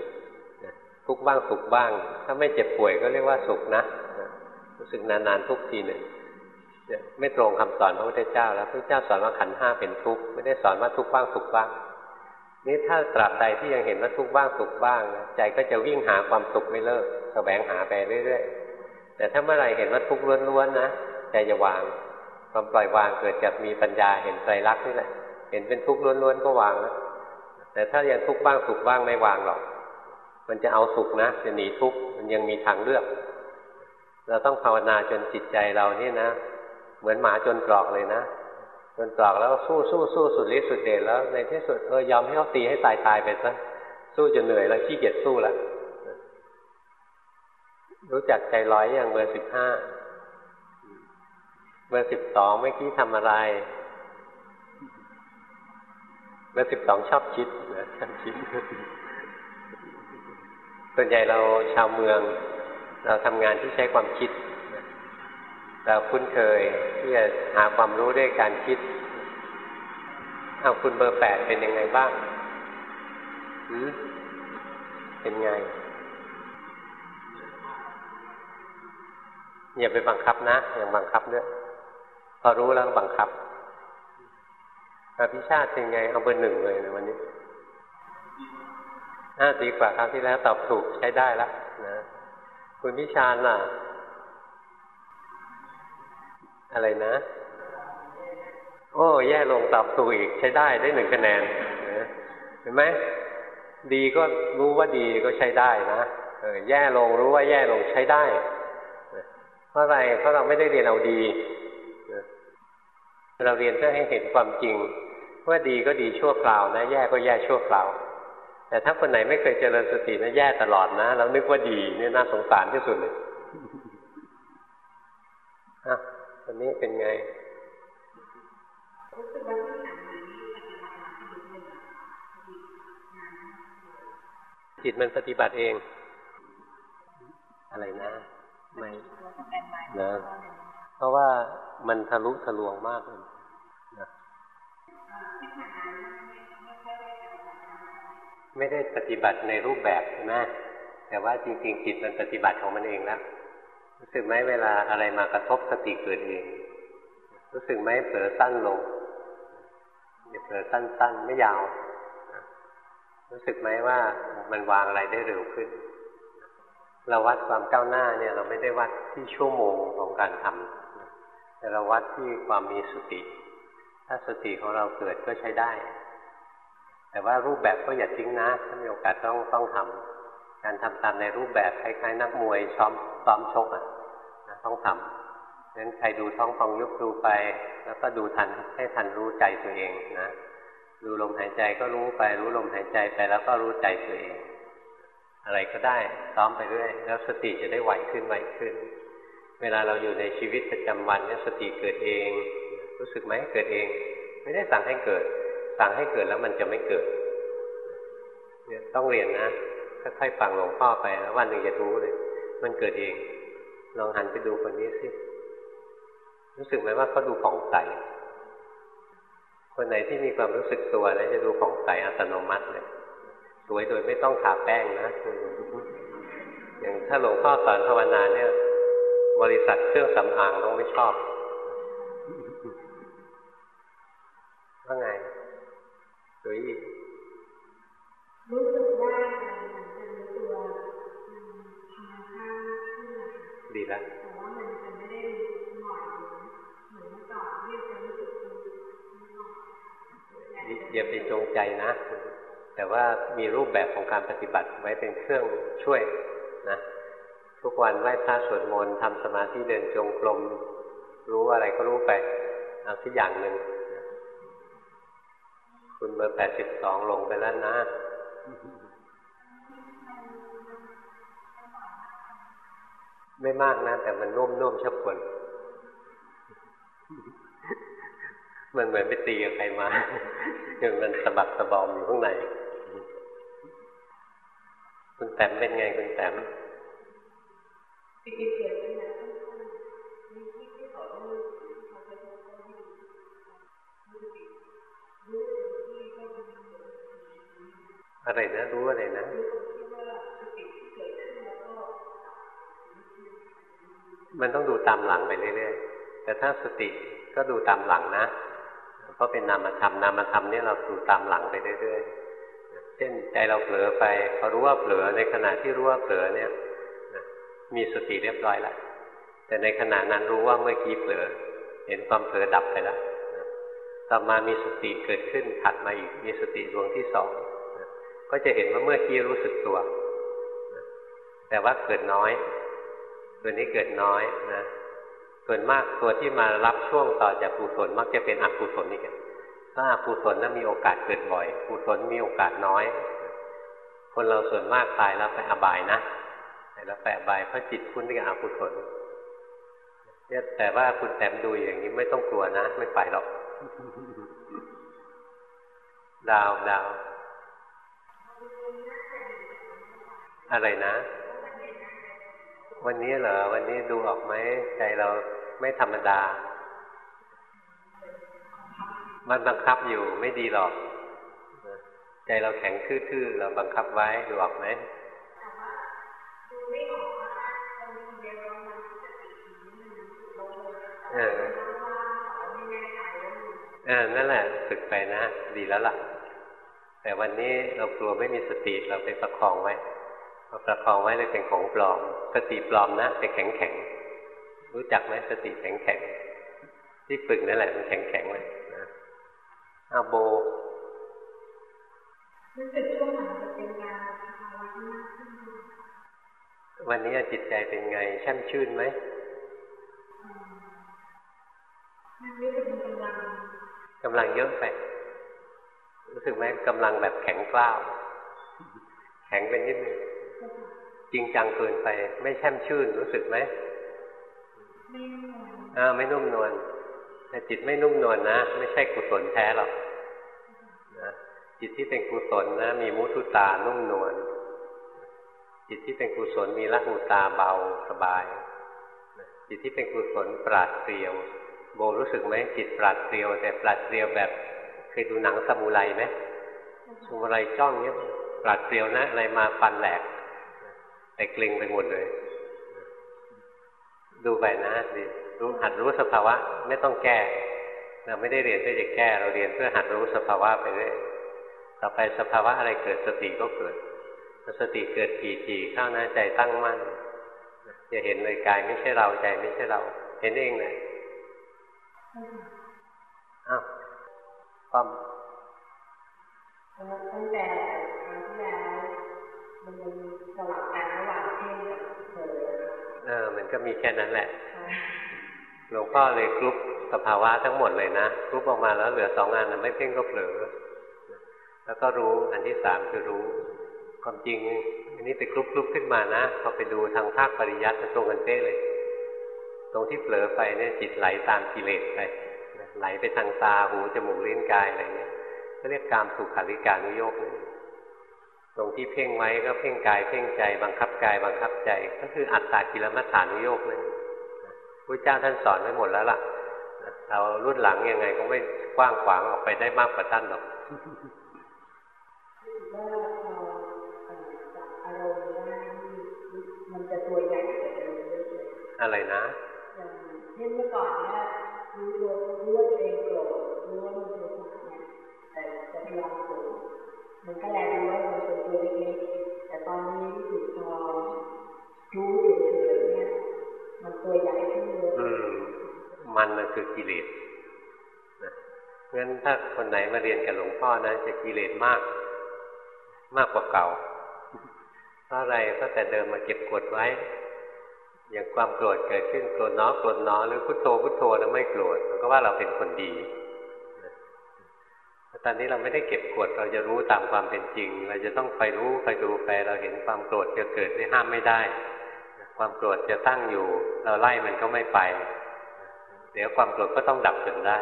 ทุกบ้างสุขบ้าง ถ้าไม่เจ็บป่วยก็เรียกว่าสุขนะรู้สึกนานๆทุกทีหนึ่งไม่ตรงคำสอนพระพุทธเจ้าแล้วพระพุทธเจ้าสอนว่าขันห้าเป็นทุกข์ไม่ได้สอนว่าทุกบ้างสุขบ้าง นี่ถ้าตราบใดที่ยังเห็นว่าทุกข์บ้างสุขบ้างใจก็จะวิ่งหาความสุขไม่เลิกแสวงหาไปเรื่อยๆแต่ถ้าเมื่อไหร่เห็นว่าทุกข์ล้วนๆนะใจจะวางความปล่อยวางเกิดจากมีปัญญาเห็นไตรลักษณ์นี่แหละ เห็นเป็นทุกข์ล้วนๆก็วางแล้วแต่ถ้ายังทุกข์บ้างสุขบ้างไม่วางหรอก มันจะเอาสุขนะจะหนีทุกข์มันยังมีทางเลือก เราต้องภาวนาจนจิตใจเรานี่นะ เหมือนหมาจนกรอกเลยนะ จนกรอกแล้วสู้สู้สู้สุดฤทธิ์สุดเดชแล้ว ในที่สุดเออยอมให้เขาตีให้ตายตายไปซะสู้จนเหนื่อยแล้วขี้เกียจสู้ล้วรู้จักใจร้อยอย่างเบอร์สิบห้าเบอร์สิบสองเมื่อกี้ทำอะไร เบอร์สิบสองชอบคิดนะชอบคิดส่วนใหญ่เราชาวเมือง เราทำงานที่ใช้ความคิด เราคุ้นเคยที่จะหาความรู้ด้วยการคิดเอาคุณเบอร์แปดเป็นยังไงบ้างหืมเป็นไง อย่าไปบังคับนะอย่าบังคับด้วยพอรู้แล้วบังคับอภิชาติเป็นไงเอาเบอร์หนึ่งเลยในวันนี้น่าดีกว่าครั้งที่แล้วตอบถูกใช้ได้แล้วนะ คุณพิชานล่ะ อะไรนะ โอ้แย่ลงตอบถูกอีกใช้ได้ได้หนึ่งคะแนนเห็นไหมดีก็รู้ว่าดีก็ใช้ได้นะแย่ลงรู้ว่าแย่ลงใช้ได้ เพราะอะไรเพราะเราไม่ได้เรียนเอาดีเราเรียนเพื่อให้เห็นความจริง ว่าดีก็ดีชั่วคราวนะ แย่ก็แย่ชั่วคราวแต่ถ้าคนไหนไม่เคยเจริญสตินะแย่ตลอดนะแล้วนึกว่าดีนี่น่าสงสารที่สุดเลย วันนี้เป็นไงจิตมันปฏิบัติเอง อะไรนะ ไม่นะเพราะว่ามันทะลุทะลวงมากเลยนะไม่ได้ปฏิบัติในรูปแบบใช่ไหมแต่ว่าจริง ๆ จิตมันปฏิบัติของมันเองแล้ว รู้สึกไหมเวลาอะไรมากระทบสติเกิดเอง รู้สึกไหมเผลอสั้นลงอย่าเผลอสั้นๆ ไม่ยาว รู้สึกไหมว่ามันวางอะไรได้เร็วขึ้น เราวัดความก้าวหน้าเนี่ย เราไม่ได้วัดที่ชั่วโมงของการทำแต่เราวัดที่ความมีสติ ถ้าสติของเราเกิดก็ใช้ได้ แต่ว่ารูปแบบก็อย่าทิ้งนะ ถ้ามีโอกาสต้องต้องทำ การทำตามในรูปแบบคล้ายๆนักมวยซ้อมซ้อมชกอะต้องทำงั้นใครดูท้องฟองยุบดูไป แล้วก็ดูทันให้ทันรู้ใจตัวเองนะดูลมหายใจก็รู้ไปรู้ลมหายใจไปแล้วก็รู้ใจตัวเอง อะไรก็ได้ซ้อมไปเรื่อยแล้วสติจะได้ไหวขึ้นไหวขึ้น เวลาเราอยู่ในชีวิตประจำวันเนี่ยสติเกิดเอง รู้สึกไหมเกิดเอง ไม่ได้สั่งให้เกิด สั่งให้เกิดแล้วมันจะไม่เกิดเนี่ยต้องเรียนนะ ค่อยๆฟังหลวงพ่อไปแล้ววันหนึ่งจะรู้เลย มันเกิดเอง ลองหันไปดูคนนี้สิรู้สึกไหมว่าเขาดูผ่องใสคนไหนที่มีความรู้สึกตัวแล้วจะดูผ่องใสอัตโนมัติเลยสวยโดยไม่ต้องทาแป้งนะ อย่างถ้าหลวงพ่อสอนภาวนาเนี่ย บริษัทเครื่องสำอางต้องไม่ชอบว่าไงสวยอีกรู้สึก นดีแล้วแต่ว่ามันจะไม่ได้หน่อยเหมือนเมื่อก่อนที่จะรู้สึกอย่าไปจงใจนะ แต่ว่ามีรูปแบบของการปฏิบัติไว้เป็นเครื่องช่วยนะทุกวันไหว้พระสวดมนต์ทำสมาธิเดินจงกรมรู้อะไรก็รู้ไปเอาสักอย่างหนึ่งคุณเบอร์แปดสิบสองลงไปแล้วนะ ไม่มากนะ แต่มันนุ่มนุ่มชับคนมันเหมือนไปตีกับใครมาอย่างมันสะบักสะบอมอยู่ข้างในคุณแต้มเป็นไงคุณแต้มอะไรนะ รู้อะไรนะ มันต้องดูตามหลังไปเรื่อยๆ แต่ถ้าสติก็ดูตามหลังนะเพราะเป็นนามธรรมนามธรรมนี่เราดูตามหลังไปเรื่อยๆ เช่นใจเราเผลอไปพอรู้ว่าเผลอในขณะที่รู้ว่าเผลอเนี่ยมีสติเรียบร้อยแล้วแต่ในขณะนั้นรู้ว่าเมื่อกี้เผลอ เห็นความเผลอดับไปแล้วต่อมามีสติเกิดขึ้นถัดมาอีกมีสติดวงที่สองก็จะเห็นว่าเมื่อกี้รู้สึกตัว แต่ว่าเกิดน้อย ตัวนี้เกิดน้อยนะส่วนมากตัวที่มารับช่วงต่อจากกุศลมักจะเป็นอกุศลนี่กันถ้าอกุศลนั้นมีโอกาสเกิดบ่อยกุศลมีโอกาสน้อย คนเราส่วนมากตายแล้วไปอบายนะแล้วไปอบายเพราะจิตคุ้นกับอกุศลเนี่ยแต่ว่าคุณแต้มดูอย่างนี้ไม่ต้องกลัวนะ ไม่ไปหรอกดาวดาวอะไรนะ วันนี้เหรอ วันนี้ดูออกไหมใจเราไม่ธรรมดา มันบังคับอยู่ไม่ดีหรอก ใจเราแข็งทื่อๆเราบังคับไว้ดูออกไหมเออเออนั่นแหละฝึกไปนะ ดีแล้วล่ะ แต่วันนี้เรากลัวไม่มีสติเราไปประคองไว้ ประคองไว้เลยเป็นของปลอมสติปลอมนะแต่แข็งแข็งรู้จักไหมสติแข็งแข็งที่ฝึกนั่นแหละมันแข็งแข็งเลยนะอาโบวันนี้จิตใจเป็นไงแช่มชื่นไหมกำลังเยอะไปรู้สึกไหมกำลังแบบแข็งกล้าว แข็งเป็นนิดนึง จริงจังเกินไป ไม่แช่มชื่นรู้สึกไหมอ่าไม่นุ่มนวลแต่จิตไม่นุ่มนวลนะ ไม่ใช่กุศลแท้หรอกนะจิตที่เป็นกุศลนะ มีมุทุตานุ่มนวลจิตที่เป็นกุศลมีละหูตาเบาสบาย จิตที่เป็นกุศลปราดเปรียว โบรู้สึกไหมจิตปราดเปรียว แต่ปราดเปรียวแบบเคยดูหนังสมุไรไหมสมุไรจ้องเนี้ยปราดเปรียวนะอะไรมาฟันแหลก แต่เกรงไปหมดเลย ดูไปนะดิรู้หัดรู้สภาวะ ไม่ต้องแก้ เราไม่ได้เรียนเพื่อจะแก้ เราเรียนเพื่อหัดรู้สภาวะไปเรื่อยต่อไปสภาวะอะไรเกิดสติก็เกิดสติเกิดทีทีเข้านะใจตั้งมั่นจะเห็นเลยกายไม่ใช่เราใจไม่ใช่เรา เห็นเองเลยอ้าวความตั้งแต่ครั้งที่แล้วมันสลับ เออ มันก็มีแค่นั้นแหละ หลวงพ่อเลยกรุ๊ปสภาวะทั้งหมดเลยนะกรุ๊ปออกมาแล้วเหลือสองอันไม่เพ่งก็เผลอ แล้วก็รู้อันที่สามคือรู้ ความจริง อันนี้ไปคลุกคลุกขึ้นมานะพอไปดูทางภาคปริยัติมันตรงกันเป๊ะเลย ตรงที่เผลอไปเนี่ยจิตไหลตามกิเลสไปไหลไปทางตาหูจมูกลิ้นกายอะไรเงี้ยก็เรียกการสุขาริการุโยกเลยตรงที่เพ่งไว้ก็เพ่งกายเพ่งใจบังคับ กายบังคับใจ ก็คืออัตตากิลมัฏฐานุโยกเลยพระเจ้าท่านสอนไว้หมดแล้วล่ะเรารุ่นหลังยังไงก็ไม่กว้างขวางออกไปได้มากกว่าท่านหรอกว่าพอจับอารมณ์ได้มันจะตัวใหญ่กว่าเดิมเยอะเลยอะไรนะอย่างเช่นเมื่อก่อนเนี่ย มันมันคือกิเลสเพราะฉะนั้นถ้าคนไหนมาเรียนกับหลวงพ่อนะจะกิเลสมาก มากกว่าเก่า เพราะอะไรเพราะแต่เดิมมาเก็บกดไว้ อย่างความโกรธเกิดขึ้นโกรธน้อโกรธน้อหรือพุทโธพุทโธแล้วไม่โกรธมันก็ว่าเราเป็นคนดีตอนนี้เราไม่ได้เก็บกดเราจะรู้ตามความเป็นจริง เราจะต้องไปรู้ไปดูไปเราเห็นความโกรธจะเกิดไม่ห้ามไม่ได้ ความโกรธจะตั้งอยู่ เราไล่มันก็ไม่ไป เดี๋ยวความโกรธก็ต้องดับจนได้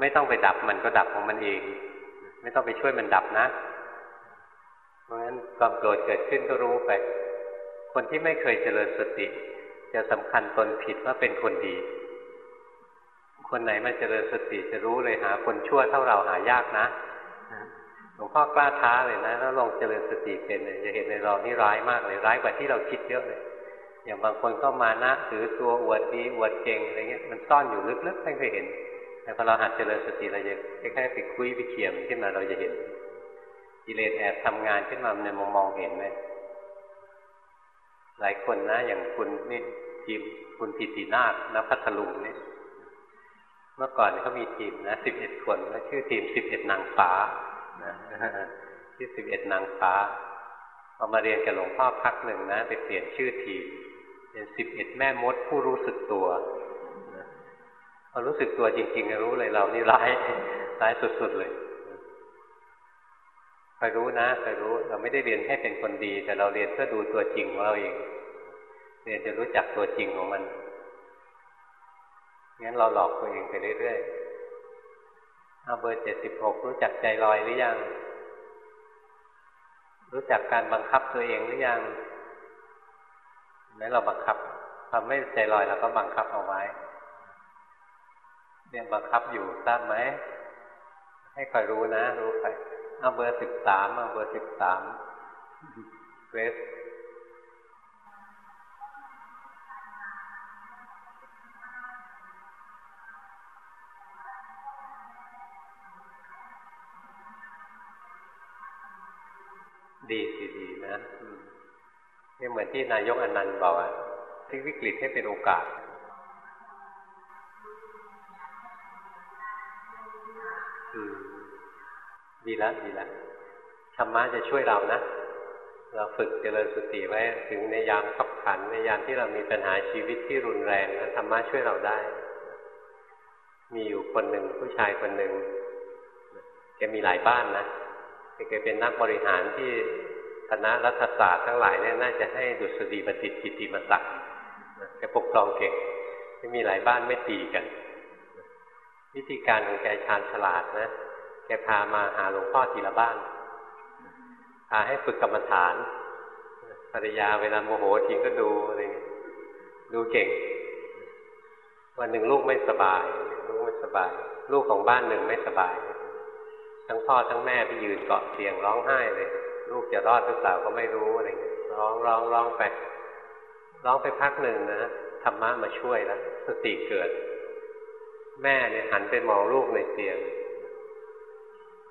ไม่ต้องไปดับมันก็ดับของมันเอง ไม่ต้องไปช่วยมันดับนะ เพราะฉะนั้นความโกรธเกิดขึ้นก็รู้ไป คนที่ไม่เคยเจริญสติ จะสำคัญตนผิดว่าเป็นคนดี คนไหนมาเจริญสติจะรู้เลยหา คนชั่วเท่าเราหายากนะหลวงพ่อกล้าท้าเลยนะแล้วลองเจริญสติเป็นเลยจะเห็นในเรานี่ร้ายมากเลยร้ายกว่าที่เราคิดเยอะเลย อย่างบางคนก็มานะถือตัวอวดดีอวดเก่งอะไรเงี้ยมันซ่อนอยู่ลึกๆไม่เคยเห็น แต่พอเราหัดเจริญสติเราจะคล้ายๆไปคุยไปเขียมขึ้นมาเราจะเห็นกิเลสแอบทำงานขึ้นมาในมองมองเห็นไหมหลายคนนะ อย่างคุณนี่ทีมคุณปิตินาคนพัทลุงเนี่ยเมื่อก่อนเขามีทีมนะสิบเอ็ดคนแล้วชื่อทีมสิบเอ็ดนางฟ้าชื่อสิบเอ็ดนางฟ้าพอมาเรียนกับหลวงพ่อพักหนึ่งนะไปเปลี่ยนชื่อทีม เป็นสิบเอ็ดแม่มดผู้รู้สึกตัวพอรู้สึกตัวจริงๆรู้เลยเรานี่ร้ายร้ายสุดๆเลยคอยรู้นะคอยรู้ เราไม่ได้เรียนให้เป็นคนดี แต่เราเรียนเพื่อดูตัวจริงของเราเอง เรียนจะรู้จักตัวจริงของมันงั้นเราหลอกตัวเองไปเรื่อยๆเอาเบอร์เจ็ดสิบหกรู้จักใจลอยหรือยัง รู้จักการบังคับตัวเองหรือยัง แม้เราบังคับทำไม่ใจลอยเราก็บังคับเอาไว้ เนี่ยบังคับอยู่ทราบไหม ให้คอยรู้นะ รู้ไปเอาเบอร์สิบสามเอาเบอร์สิบสามเวสดีสิดีนะ นี่เหมือนที่นายกอนันต์บอกอะพลิกวิกฤตให้เป็นโอกาสดีแล้วดีแล้วธรรมะจะช่วยเรานะ เราฝึกเจริญสติไว้ถึงในยามขับขัน ในยามที่เรามีปัญหาชีวิตที่รุนแรงนะธรรมะช่วยเราได้ มีอยู่คนหนึ่งผู้ชายคนหนึ่งแกมีหลายบ้านนะแกเป็นนักบริหารที่ คณะรัฐศาสตร์ทั้งหลายเนี่ยน่าจะให้ดุษฎีบัณฑิตกิติมศักดิ์แกปกครองเก่งไม่มีหลายบ้านไม่ตีกัน วิธีการของแกชาญฉลาดนะ แกพามาหาหลวงพ่อทีละบ้าน พาให้ฝึกกรรมฐาน ภรรยาเวลาโมโหทีก็ดูอะไรดูเก่ง วันหนึ่งลูกไม่สบาย ลูกไม่สบาย ลูกของบ้านหนึ่งไม่สบาย ทั้งพ่อทั้งแม่ไปยืนเกาะเตียงร้องไห้เลย ลูกจะรอดหรือเปล่าก็ไม่รู้อะไรเงี้ยร้องร้องร้องไปร้องไปพักหนึ่งนะธรรมะมาช่วยแล้วสติเกิด แม่เนี่ยหันไปมองลูกในเตียง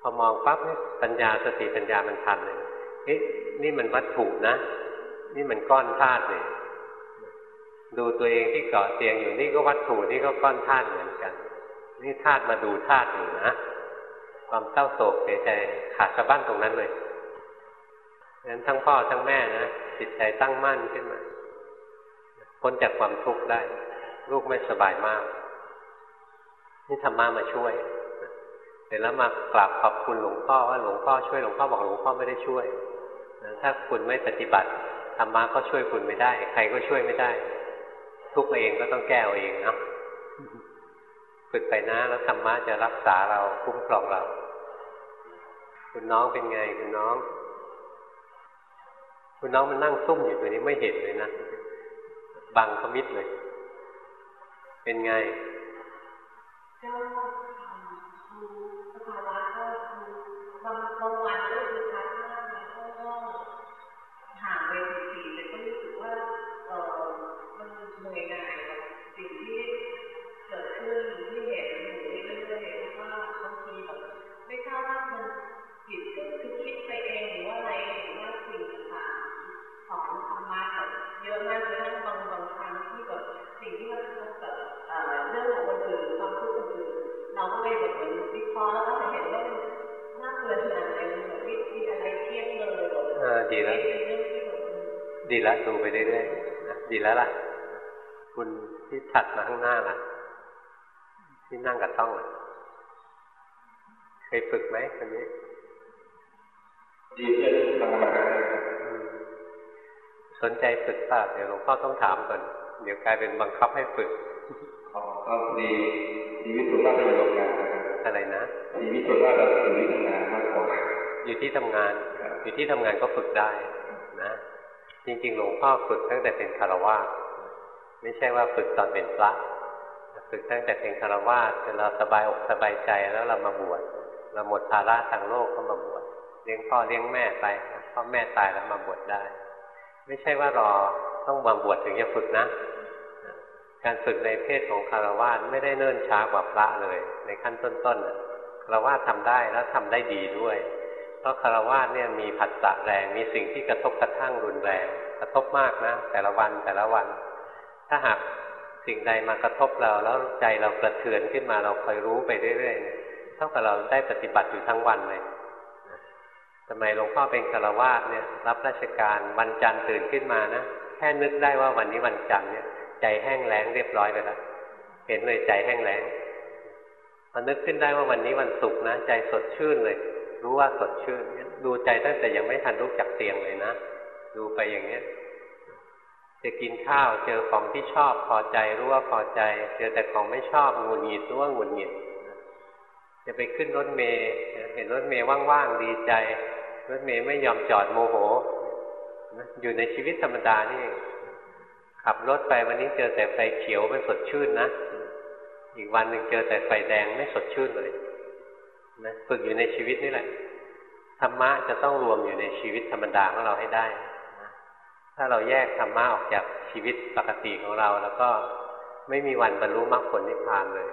พอมองปั๊บเนี่ยปัญญาสติปัญญามันทันเลยเฮ้ยนี่มันวัตถุนะ นี่มันก้อนธาตุเลยดูตัวเองที่เกาะเตียงอยู่นี่ก็วัตถุนี่ก็ก้อนธาตุเหมือนกัน นี่ธาตุมาดูธาตุอยู่นะความเศร้าโศกเสียใจขาดสะบั้นตรงนั้นเลย งั้นทั้งพ่อทั้งแม่นะจิตใจตั้งมั่นขึ้นมาพ้นจากความทุกข์ได้ ลูกไม่สบายมาก นี่ธรรมะมาช่วยเสร็จแล้วมากราบขอบคุณหลวงพ่อว่าหลวงพ่อช่วยหลวงพ่อบอกหลวงพ่อไม่ได้ช่วยถ้าคุณไม่ปฏิบัติธรรมะก็ช่วยคุณไม่ได้ ใครก็ช่วยไม่ได้ ทุกเองก็ต้องแก้เองนะฝึกไปนะแล้วธรรมะจะรักษาเราคุ้มครองเรา คุณน้องเป็นไงคุณน้อง คุณน้องมันนั่งซุ่มอยู่ตัวนี้ไม่เห็นเลยนะ บังขมิดเลย เป็นไงก็สภาวะก็บางบาง ดีแล้วดูไปเรื่อยๆดีแล้วล่ะ คุณที่ถัดมาข้างหน้าล่ะ ที่นั่งกับต้องอะเคยฝึกไหมคนนี้ดีเพื่อนทำมาสนใจฝึกป่ะเดี๋ยวหลวงพ่อต้องถามก่อน เดี๋ยวกลายเป็นบังคับให้ฝึกก็ดีดีวิสุทธิ์ว่าเป็นประโยชน์กันอะไรนะดีวิสุทธิ์ว่าเราอยู่ที่ทำงานมากกว่าอยู่ที่ทำงาน อยู่ที่ทำงานก็ฝึกได้นะ จริงๆ หลวงพ่อฝึกตั้งแต่เป็นคารวะไม่ใช่ว่าฝึกตอนเป็นพระฝึกตั้งแต่เป็นคารวะจนเราสบายอกสบายใจแล้วเรามาบวชเราหมดภาระทางโลกก็มาบวชเลี้ยงพ่อเลี้ยงแม่ไปพ่อแม่ตายแล้วมาบวชได้ ไม่ใช่ว่ารอต้องมาบวชถึงจะฝึกนะ การฝึกในเพศของคารวะไม่ได้เนิ่นช้ากว่าพระเลย ในขั้นต้นๆคารวะทำได้แล้วทำได้ดีด้วย เพราะคารวะเนี่ยมีผัสสะแรง มีสิ่งที่กระทบกระทั่งรุนแรง กระทบมากนะ แต่ละวันแต่ละวัน ถ้าหากสิ่งใดมากระทบเราแล้วใจเรากระเทือนขึ้นมาเราคอยรู้ไปเรื่อยๆเท่ากับเราได้ปฏิบัติอยู่ทั้งวันเลยสมัยหลวงพ่อเป็นคารวะเนี่ย รับราชการวันจันทร์ตื่นขึ้นมานะแค่นึกได้ว่าวันนี้วันจันทร์เนี่ย ใจแห้งแล้งเรียบร้อยไปแล้วเห็นเลยใจแห้งแล้งพอนึกขึ้นได้ว่าวันนี้วันศุกร์นะใจสดชื่นเลย รู้ว่าสดชื่นดูใจตั้งแต่ยังไม่ทันลุกจากเตียงเลยนะ ดูไปอย่างเนี้ยจะกินข้าวเจอของที่ชอบพอใจรู้ว่าพอใจ เจอแต่ของไม่ชอบหงุดหงิดรู้ว่าหงุดหงิดจะไปขึ้นรถเมย์เห็นรถเมย์ว่างๆดีใจ รถเมย์ไม่ยอมจอดโมโหอยู่ในชีวิตธรรมดานี่ขับรถไปวันนี้เจอแต่ไฟเขียวไม่สดชื่นนะ อีกวันหนึ่งเจอแต่ไฟแดงไม่สดชื่นเลย นะฝึกอยู่ในชีวิตนี่แหละธรรมะจะต้องรวมอยู่ในชีวิตธรรมดาของเราให้ได้ถ้าเราแยกธรรมะออกจากชีวิตปกติของเรา แล้วก็ไม่มีวันบรรลุมรรคผลนิพพานเลย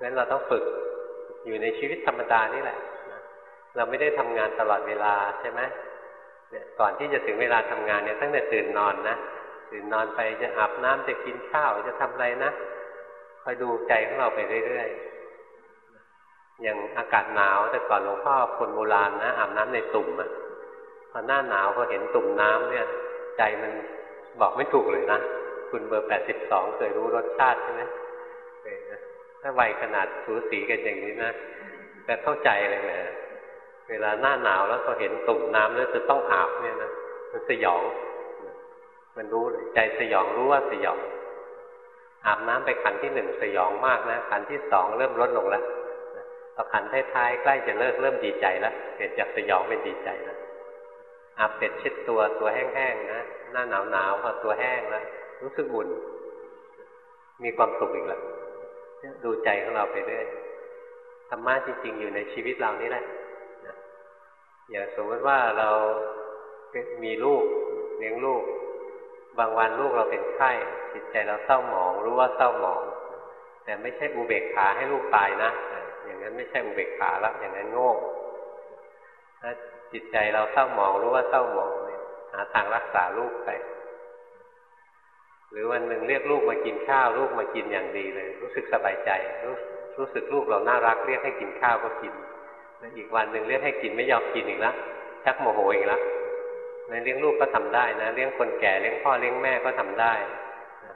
งั้นเราต้องฝึกอยู่ในชีวิตธรรมดานี่แหละเราไม่ได้ทำงานตลอดเวลาใช่ไหมเนี่ยก่อนที่จะถึงเวลาทำงานเนี่ยตั้งแต่ตื่นนอนนะตื่นนอนไปจะอาบน้ำจะกินข้าวจะทำอะไรนะคอยดูใจของเราไปเรื่อยๆ อย่างอากาศหนาวแต่ก่อนหลวงพ่อคนโบราณนะอาบน้ำในตุ่มอะพอหน้าหนาวพอเห็นตุ่มน้ำเนี่ย ใจมันบอกไม่ถูกเลยนะคุณเบอร์แปดสิบสองเคยรู้รสชาติใช่ไหมถ้าวัยขนาดสูสีกันอย่างนี้นะแต่เข้าใจเลยแหมเวลาหน้าหนาวแล้วพอเห็นตุ่มน้ำแล้วจะต้องอาบเนี่ยนะมันสยอง มันรู้เลยใจสยองรู้ว่าสยองอาบน้ำไปขันที่หนึ่งสยองมากนะขันที่สองเริ่มลดลงแล้ว พอขันท้ายๆใกล้จะเลิกเริ่มดีใจแล้วเปลี่ยนจากสยองเป็นดีใจแล้วอาบเสร็จเช็ดตัวตัวแห้งๆนะหน้าหนาวๆพอตัวแห้งแล้วรู้สึกอุ่น มีความสุขอีกแล้วดูใจของเราไปเรื่อยธรรมะจริงๆอยู่ในชีวิตเรานี่แหละอย่างสมมติว่าเรามีลูกเลี้ยงลูก บางวันลูกเราเป็นไข้จิตใจเราเศร้าหมอง รู้ว่าเศร้าหมอง แต่ไม่ใช่อุเบกขาให้ลูกตายนะ อย่างนั้นไม่ใช่อุเบกขาแล้วอย่างนั้นโง่ถ้าจิตใจเราเศร้าหมองรู้ว่าเศร้าหมองเนี่ยหาทางรักษาลูกไป หรือวันหนึ่งเรียกลูกมากินข้าวลูกมากินอย่างดีเลย รู้สึกสบายใจ รู้รู้สึกลูกเราน่ารักเรียกให้กินข้าวก็กินอีกวันหนึ่งเรียกให้กินไม่ยอมกินอีกแล้วชักโมโหอีกแล้วนเลี้ยงลูกก็ทำได้นะเลี้ยงคนแก่เลี้ยงพ่อเลี้ยงแม่ก็ทำได้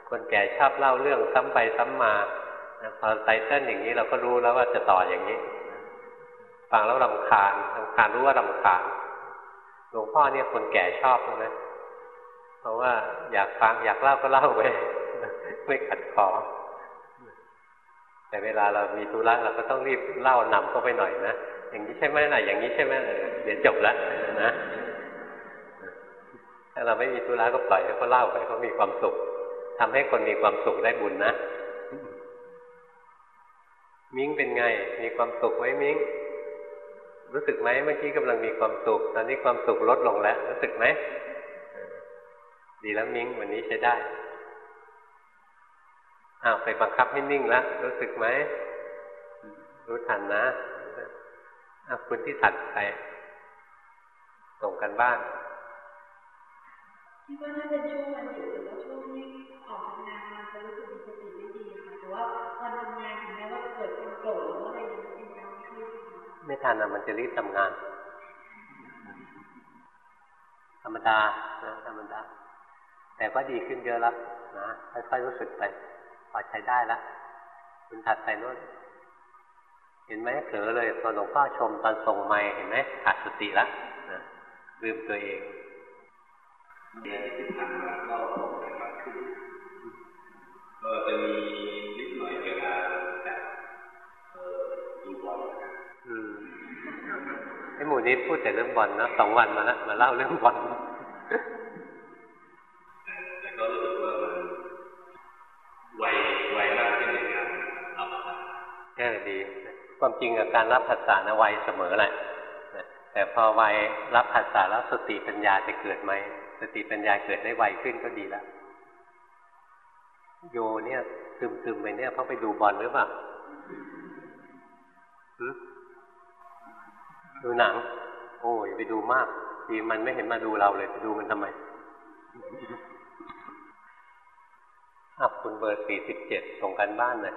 คนแก่ชอบเล่าเรื่องซ้ำไปซ้ำมา พอไตเติ้ลอย่างนี้เราก็รู้แล้วว่าจะต่ออย่างนี้ ฟังแล้วรำคาญรำคาญรู้ว่ารำคาญหลวงพ่อเนี่ยคนแก่ชอบนะเพราะว่าอยากฟังอยากเล่าก็เล่าไปไม่ขัดคอแต่เวลาเรามีธุระเราก็ต้องรีบเล่านำเข้าไปหน่อยนะอย่างนี้ใช่ไหมนะอย่างนี้ใช่ไหมเดี๋ยวจบแล้วนะถ้าเราไม่มีธุระก็ปล่อยให้เขาเล่าไปเขามีความสุขทำให้คนมีความสุขได้บุญนะ มิ้งเป็นไง มีความสุขไหมมิ้ง รู้สึกไหมเมื่อกี้กำลังมีความสุข ตอนนี้ความสุขลดลงแล้ว รู้สึกไหม ดีแล้วมิ้งวันนี้ใช้ได้อ้าวไปบังคับให้นิ่งแล้วรู้สึกไหม รู้ทันนะอ้าวคุณที่ถัดไปส่งกันบ้านคิดว่าถ้าเป็นช่วงวันหยุด ไม่ทันนะมันจะรีบทำงาน ธรรมดานะธรรมดา แต่ก็ดีขึ้นเยอะแล้วนะค่อยๆรู้สึกไปพอใช้ได้แล้วคุณถัดไปโน้นเห็นไหมเผลอเลยตอนหลวงพ่อชมตอนส่งไม้เห็นไหมขาดสติแล้วนะลืมตัวเองเดือนที่ผ่านมาก็ตกใจมากขึ้นก็จะมี อ้หมู่นี้พูดแต่เรื่องบอลนะสองวันมาแล้วมาเล่าเรื่องบอลแต่แต่ก็รู้สึกว่ามันไวไวมากขึ้นในการรับประทานเออดี ความจริงกับการรับภาษานะไวเสมอแหละนะแต่พอไวรับภาษาแล้วสติปัญญาจะเกิดไหมสติปัญญาเกิดได้ไวขึ้นก็ดีแล้วโยเนี่ยซึมซึมๆไปเนี่ยเพราะไปดูบอลหรือเปล่าหึ ดูหนัง โอ้ยไปดูมากดีมันไม่เห็นมาดูเราเลยไปดูมันทำไมอะคุณเบอร์สี่สิบเจ็ดส่งกันบ้านหน่อย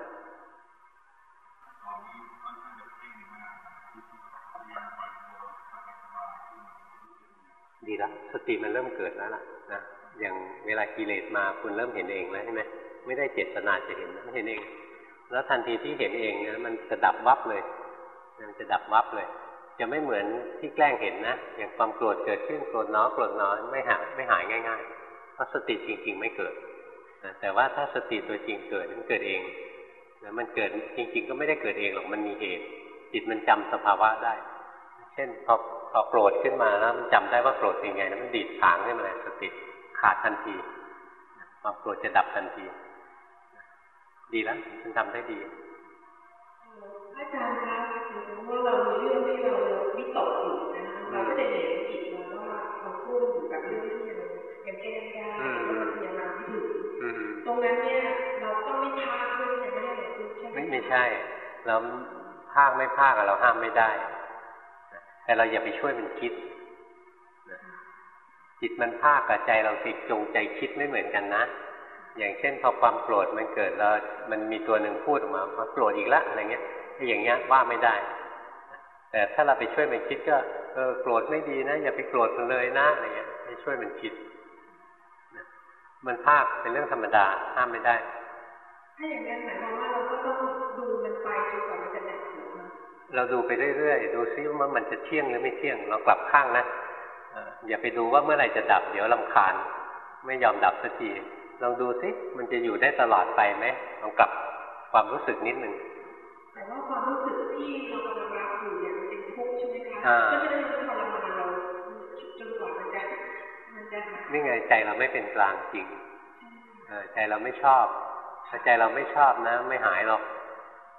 ดีล้วสติมันเริ่มเกิดแล้วล่ะนะอย่างเวลากิเลสมาคุณเริ่มเห็นเองแล้วใช่ไหมไม่ได้เจตนาจะเห็นนะเห็นเอง แล้วทันทีที่เห็นเองนะมันจะดับวับเลยมันจะดับวับเลย จะไม่เหมือนที่แกล้งเห็นนะ อย่างความโกรธเกิดขึ้นโกรธน้อโกรธน้อยไม่หายไม่หายง่ายๆเพราะสติจริง ๆ ไม่เกิดนะแต่ว่าถ้าสติตัวจริงเกิดมันเกิดเองนะมันเกิดจริง ๆ ก็ไม่ได้เกิดเองหรอกมันมีเหตุ จิตมันจำสภาวะได้ เช่นพอพอโกรธขึ้นมาแล้วมันจำได้ว่าโกรธเป็นไงแล้วมันดีดถางขึ้นมาเลยสติขาดทันทีความโกรธจะดับทันที ดีแล้วคุณทำได้ดีอาจารย์ ใช่ เราภาคไม่ภาคเราห้ามไม่ได้ แต่เราอย่าไปช่วยมันคิด จิตมันภาคกับใจเราติดจงใจคิดไม่เหมือนกันนะ อย่างเช่นพอความโกรธมันเกิดแล้วมันมีตัวหนึ่งพูดออกมาว่าโกรธอีกละอะไรเงี้ยถ้าอย่างเงี้ยว่าไม่ได้ แต่ถ้าเราไปช่วยมันคิดก็เออโกรธไม่ดีนะ อย่าไปโกรธมันเลยนะอะไรเงี้ยให้ช่วยมันคิดมันภาคเป็นเรื่องธรรมดาห้ามไม่ได้ ถ้าอย่างนั้นหมายความว่าเราก็ต้อง เราดูไปเรื่อยๆ ดูซิว่ามันจะเที่ยงหรือไม่เที่ยง เรากลับข้างนะเอ่ออย่าไปดูว่าเมื่อไหร่จะดับ เดี๋ยวลำคาญ ไม่ยอมดับสักทีลองดูซิมันจะอยู่ได้ตลอดไปไหมลองกลับความรู้สึกนิดหนึ่งแต่ว่าความรู้สึกที่เรากำลังรับอยู่เนี่ยมันเป็นทุกข์ใช่ไหมคะอ่าก็จะได้ทรมานเราจนกว่ามันจะมันจะหายนี่ไงใจเราไม่เป็นกลางจริงเออใจเราไม่ชอบถ้าใจเราไม่ชอบนะ ไม่หายหรอก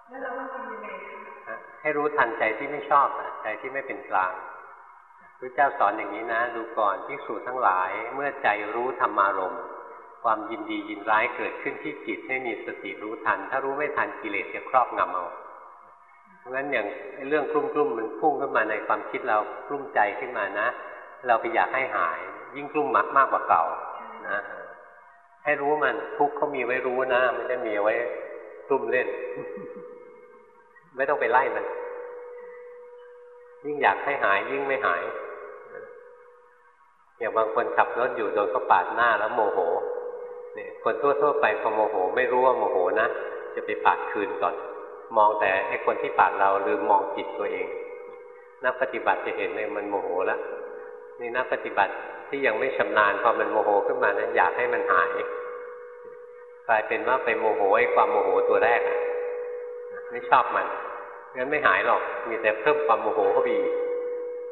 แล้วเราต้องทำยังไงคะนะ ให้รู้ทันใจที่ไม่ชอบนะใจที่ไม่เป็นกลางพระเจ้าสอนอย่างนี้นะ ดูก่อนที่สู่ทั้งหลายเมื่อใจรู้ธรรมารมณ์ความยินดียินร้ายเกิดขึ้นที่จิตให้มีสติรู้ทัน ถ้ารู้ไม่ทันกิเลสจะครอบงำเอาเพราะงั้นอย่างเรื่องกลุ้มๆมันพุ่งขึ้นมาในความคิดเรากลุ้มใจขึ้นมานะ เราไปอยากให้หาย ยิ่งกลุ้มมากมากกว่าเก่านะให้รู้มันทุกข์เขามีไว้รู้นะไม่ได้มีไว้กลุ้มเล่น ไม่ต้องไปไล่มัน ยิ่งอยากให้หายยิ่งไม่หาย อย่างบางคนขับรถอยู่โดนเขาปาดหน้าแล้วโมโห เนี่ย คนทั่วๆไปพอโมโห ไม่รู้ว่าโมโหนะ จะไปปาดคืนก่อน มองแต่ไอ้คนที่ปาดเราลืมมองจิตตัวเอง นักปฏิบัติจะเห็นเลยมันโมโหแล้วนี่นักปฏิบัติที่ยังไม่ชำนาญพอมันโมโหขึ้นมานะอยากให้มันหายกลายเป็นว่าไปโมโหไอ้ความโมโหตัวแรกอะ ไม่ชอบมันงั้นไม่หายหรอก มีแต่เพิ่มความโมโหเข้าไปอีก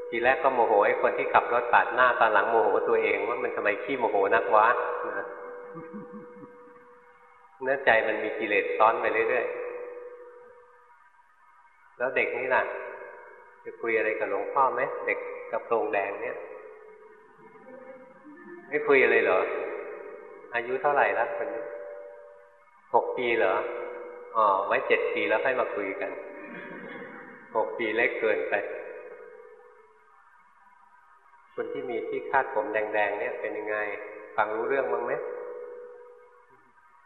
ทีแรกก็โมโหไอ้คนที่ขับรถปาดหน้าตอนหลังโมโหตัวเองว่ามันทำไมขี้โมโหนักวะนะเนี่ยใจมันมีกิเลสซ้อนไปเรื่อยๆ แล้วเด็กนี่ล่ะ จะคุยอะไรกับหลวงพ่อไหมเด็กกระโปรงแดงเนี่ย ไม่คุยอะไรเหรอ อายุเท่าไหร่แล้วคนนี้หกปีเหรอ อ๋อไว้เจ็ดปีแล้วค่อยมาคุยกันหกปีเล็กเกินไปคนที่มีที่คาดผมแดงๆ เนี่ยเป็นยังไง ฟังรู้เรื่องมั้งไหม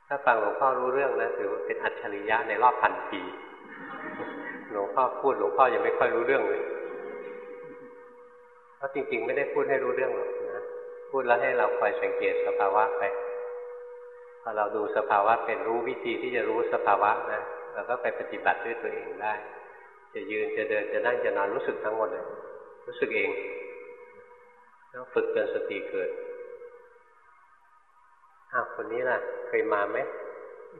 ถ้าฟังหลวงพ่อรู้เรื่องนะถือว่าเป็นอัจฉริยะในรอบพันปีหลวงพ่อพูดหลวงพ่อยังไม่ค่อยรู้เรื่องเลยเพราะจริง ๆ ไม่ได้พูดให้รู้เรื่องหรอกนะพูดแล้วให้เราคอยสังเกตสภาวะไป อเราดูสภาวะเป็นรู้วิธีที่จะรู้สภาวะนะเราก็ไปปฏิบัติด้วยตัวเองได้ จะยืนจะเดินจะนั่งจะนอนรู้สึกทั้งหมดเลย รู้สึกเองต้องฝึกจนสติเกิดอ้าวคนนี้ล่ะ เคยมาไหม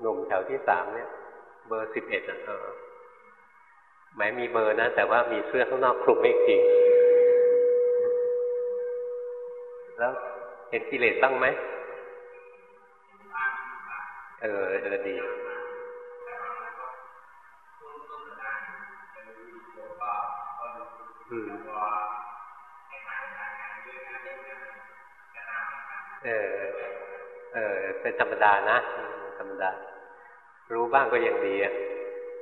หนุ่มแถวที่สามเนี่ย เบอร์สิบเอ็ดอะเออหมายมีเบอร์นะ แต่ว่ามีเสื้อข้างนอกคลุมไม่จริงแล้วเห็นกิเลสบ้างไหม เออเออดีอืมเออ เออ เป็นธรรมดานะ ธรรมดา รู้บ้างก็ยังดีอะ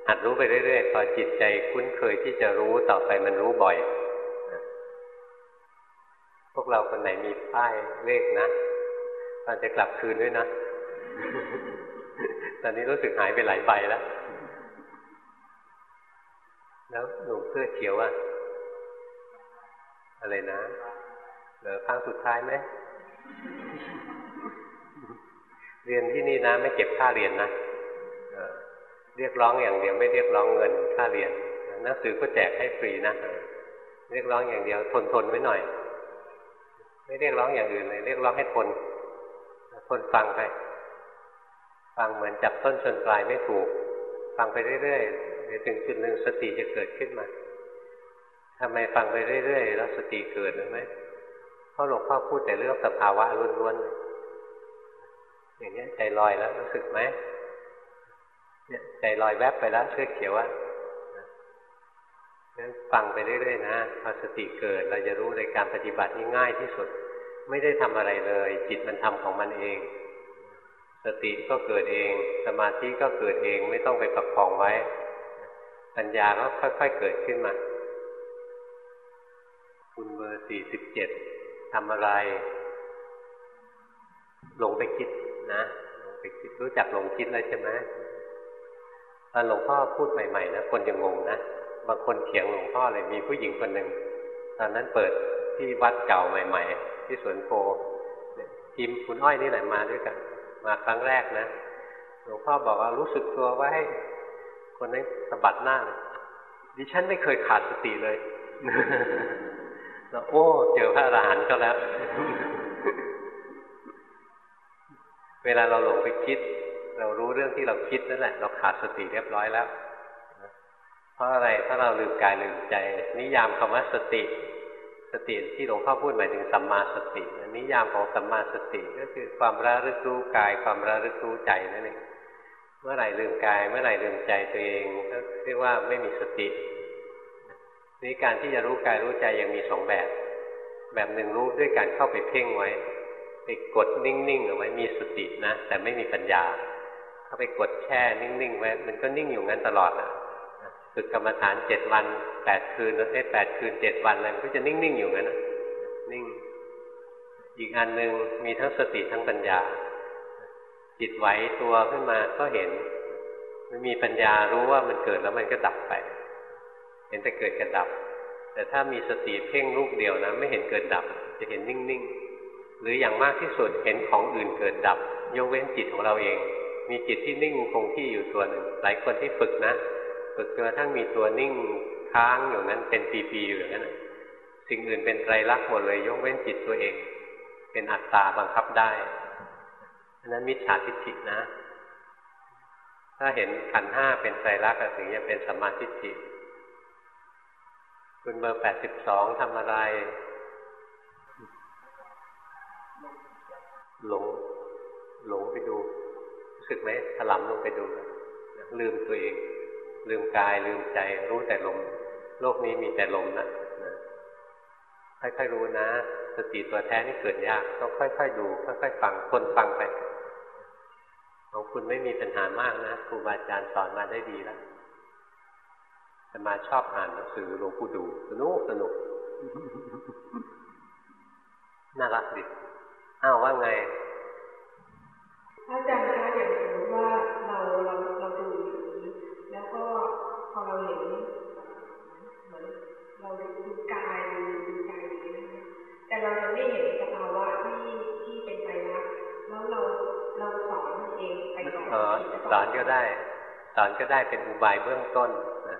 หัดรู้ไปเรื่อยๆ พอจิตใจคุ้นเคยที่จะรู้ต่อไปมันรู้บ่อย พวกเราคนไหนมีป้ายเลขนะตอนจะกลับคืนด้วยนะ ตอนนี้รู้สึกหายไปหลายใบแล้ว แล้วหนุ่มเสื้อเขียวอะอะไรนะเหลือครั้งสุดท้ายไหม เรียนที่นี่นะ ไม่เก็บค่าเรียนนะเรียกร้องอย่างเดียวไม่เรียกร้องเงินค่าเรียนหนังสือก็แจกให้ฟรีนะเรียกร้องอย่างเดียว ทนทนไว้หน่อย ไม่เรียกร้องอย่างอื่นเลย เรียกร้องให้ทนทนฟังไป ฟังเหมือนจับต้นชนปลายไม่ถูก ฟังไปเรื่อยๆเดี๋ยวถึงจุดหนึ่งสติจะเกิดขึ้นมาทำไมฟังไปเรื่อยๆแล้วสติเกิดรือไหมเพราะหลวงพ่อพูดแต่เรื่องสภาวะล้วนๆอย่างนี้ใจลอยแล้วรู้สึกไหมเนี่ยใจลอยแวบไปแล้วเชื่อเขียวว่างั้นฟังไปเรื่อยๆนะพอสติเกิดเราจะรู้ในการปฏิบัตินี่ง่ายที่สุด ไม่ได้ทำอะไรเลย จิตมันทำของมันเอง สติก็เกิดเอง สมาธิก็เกิดเองไม่ต้องไปประคองไว้ ปัญญาก็ค่อยๆเกิดขึ้นมา คุณเบอร์สี่สิบเจ็ดทำอะไรหลงไปคิดนะหลงไปคิดรู้จักหลงคิดแล้วใช่ไหมตอนหลวงพ่อพูดใหม่ๆนะคนจะงงนะบางคนเถียงหลวงพ่อเลยมีผู้หญิงคนหนึ่งตอนนั้นเปิดที่วัดเก่าใหม่ ๆ ที่สวนโพทีมคุณอ้อยนี่แหละมาด้วยกัน มาครั้งแรกนะหลวงพ่อบอกว่ารู้สึกตัวไว้คนนั้นสะบัดหน้าเลยดิฉันไม่เคยขาดสติเลยแล้วโอ้ เจอพระอรหันต์ก็แล้ว เวลาเราหลงไปคิด เรารู้เรื่องที่เราคิดนั่นแหละ เราขาดสติเรียบร้อยแล้ว เพราะอะไรถ้าเราลืมกายลืมใจ นิยามคำว่าสติ สติที่หลวงพ่อพูดหมายถึงสัมมาสตินิยามของสัมมาสติก็คือความระลึกรู้กาย ความระลึกรู้ใจนั่นเองเมื่อไหร่ลืมกาย เมื่อไหร่ลืมใจตัวเองก็เรียกว่าไม่มีสตินี่การที่จะรู้กายรู้ใจยังมีสองแบบ แบบหนึ่งรู้ด้วยการเข้าไปเพ่งไว้ไปกดนิ่งๆเอาไว้มีสตินะ แต่ไม่มีปัญญา เข้าไปกดแช่นิ่งๆไว้มันก็นิ่งอยู่งั้นตลอดนะ ฝึกกรรมฐานเจ็ดวันแปดคืนแล้วได้แปดคืนเจ็ดวันอะไรมันก็จะนิ่งๆอยู่งั้นนะนิ่ง อีกอันหนึ่งมีทั้งสติทั้งปัญญา จิตไหวตัวขึ้นมาก็เห็น มันมีปัญญารู้ว่ามันเกิดแล้วมันก็ดับไป เห็นแต่เกิดกับดับ แต่ถ้ามีสติเพ่งลูกเดียวนะไม่เห็นเกิดดับ จะเห็นนิ่งๆ หรืออย่างมากที่สุดเห็นของอื่นเกิดดับ ยกเว้นจิตของเราเอง มีจิตที่นิ่งคงที่อยู่ตัวหนึ่งหลายคนที่ฝึกนะ ฝึกจนกระทั่งมีตัวนิ่งค้างอยู่นั้นเป็นปีๆอยู่อย่างนั้นสิ่งอื่นเป็นไตรลักษณ์หมดเลยยกเว้นจิตตัวเอง เป็นอัตตาบังคับได้อันนั้นมิจฉาทิฏฐินะ ถ้าเห็นขันห้าเป็นไตรลักษณ์ถึงจะเป็นสัมมาธิิคุณเบอร์แปดสิบสองทำอะไร หลง หลงไปดูรู้สึกไหมถลำลงไปดู ลืมตัวเอง ลืมกายลืมใจรู้แต่ลม โลกนี้มีแต่ลมนะค่อยๆรู้นะ สติตัวแท้นี่เกิดยาก ต้องค่อยๆดูค่อยๆฟังคนฟังไปของคุณไม่มีปัญหามากนะครูบาอาจารย์สอนมาได้ดีแล้วแต่มาชอบอ่านหนังสือหลวงปู่ดูสนุกสนุกน่ารักดิอ้าวว่าไงอาจารย์คะอย่างสมมติว่ ราดูกายดูใจอย่างนี้นะแต่เราจะไม่เห็นสภาวะที่ที่เป็นไปรักแล้วเราเราสอนเองไปก่อนสอนก็ได้ สอนก็ได้เป็นอุบายเบื้องต้นนะ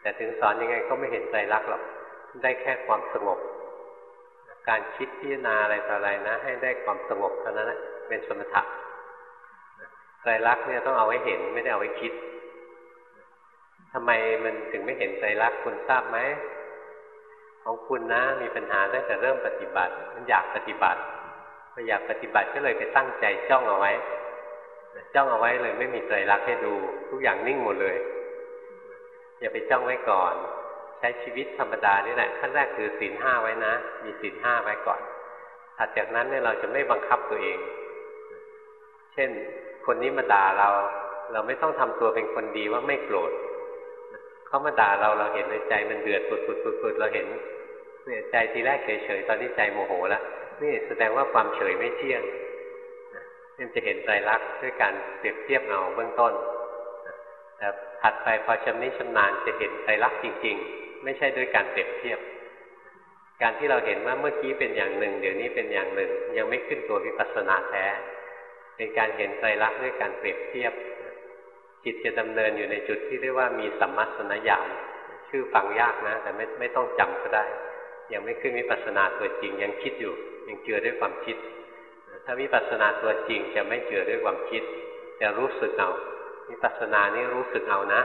แต่ถึงสอนยังไงก็ไม่เห็นใจรักหรอกได้แค่ความสงบ การคิดพิจารณาอะไรต่ออะไรนะ ให้ได้ความสงบเท่านั้นเป็นสมถะใจรักเนี่ยต้องเอาไว้เห็นไม่ได้เอาไว้คิดทำไมมันถึงไม่เห็นใจรักคุณทราบไหม ของคุณนะ มีปัญหาตั้งแต่เริ่มปฏิบัติ มันอยากปฏิบัติพออยากปฏิบัติก็เลยไปตั้งใจจ้องเอาไว้จ้องเอาไว้เลยไม่มีใจรักให้ดูทุกอย่างนิ่งหมดเลย อย่าไปจ้องไว้ก่อน ใช้ชีวิตธรรมดานี่แหละขั้นแรกคือศีลห้าไว้นะ มีศีลห้าไว้ก่อนถัดจากนั้นเนี่ยเราจะไม่บังคับตัวเอง เช่น คนนี้มาด่าเรา เราไม่ต้องทำตัวเป็นคนดีว่าไม่โกรธเขามาด่าเราเราเห็นในใจมันเดือดปุดปุดปุดปุดเราเห็น เนี่ยใจทีแรกเฉยๆตอนนี้ใจโมโหแล้วนี่แสดงว่าความเฉยไม่เที่ยงนี่จะเห็นใจรักด้วยการเปรียบเทียบเอาเบื้องต้นแต่ถัดไปพอชำนิชำนาญจะเห็นใจรักจริง ๆ ไม่ใช่ด้วยการเปรียบเทียบ การที่เราเห็นว่าเมื่อกี้เป็นอย่างหนึ่ง เดี๋ยวนี้เป็นอย่างหนึ่ง ยังไม่ขึ้นตัววิปัสสนาแท้ เป็นการเห็นไตรลักษณ์ด้วยการเปรียบเทียบ จิตจะดำเนินอยู่ในจุดที่เรียกว่ามีสัมมัสนญาณชื่อฟังยากนะ แต่ไม่ไม่ต้องจำก็ได้ ยังไม่ขึ้นวิปัสสนาตัวจริง ยังคิดอยู่ ยังเจือด้วยความคิด ถ้าวิปัสสนาตัวจริงจะไม่เจือด้วยความคิดจะรู้สึกเอาวิปัสสนานี่รู้สึกเอานะ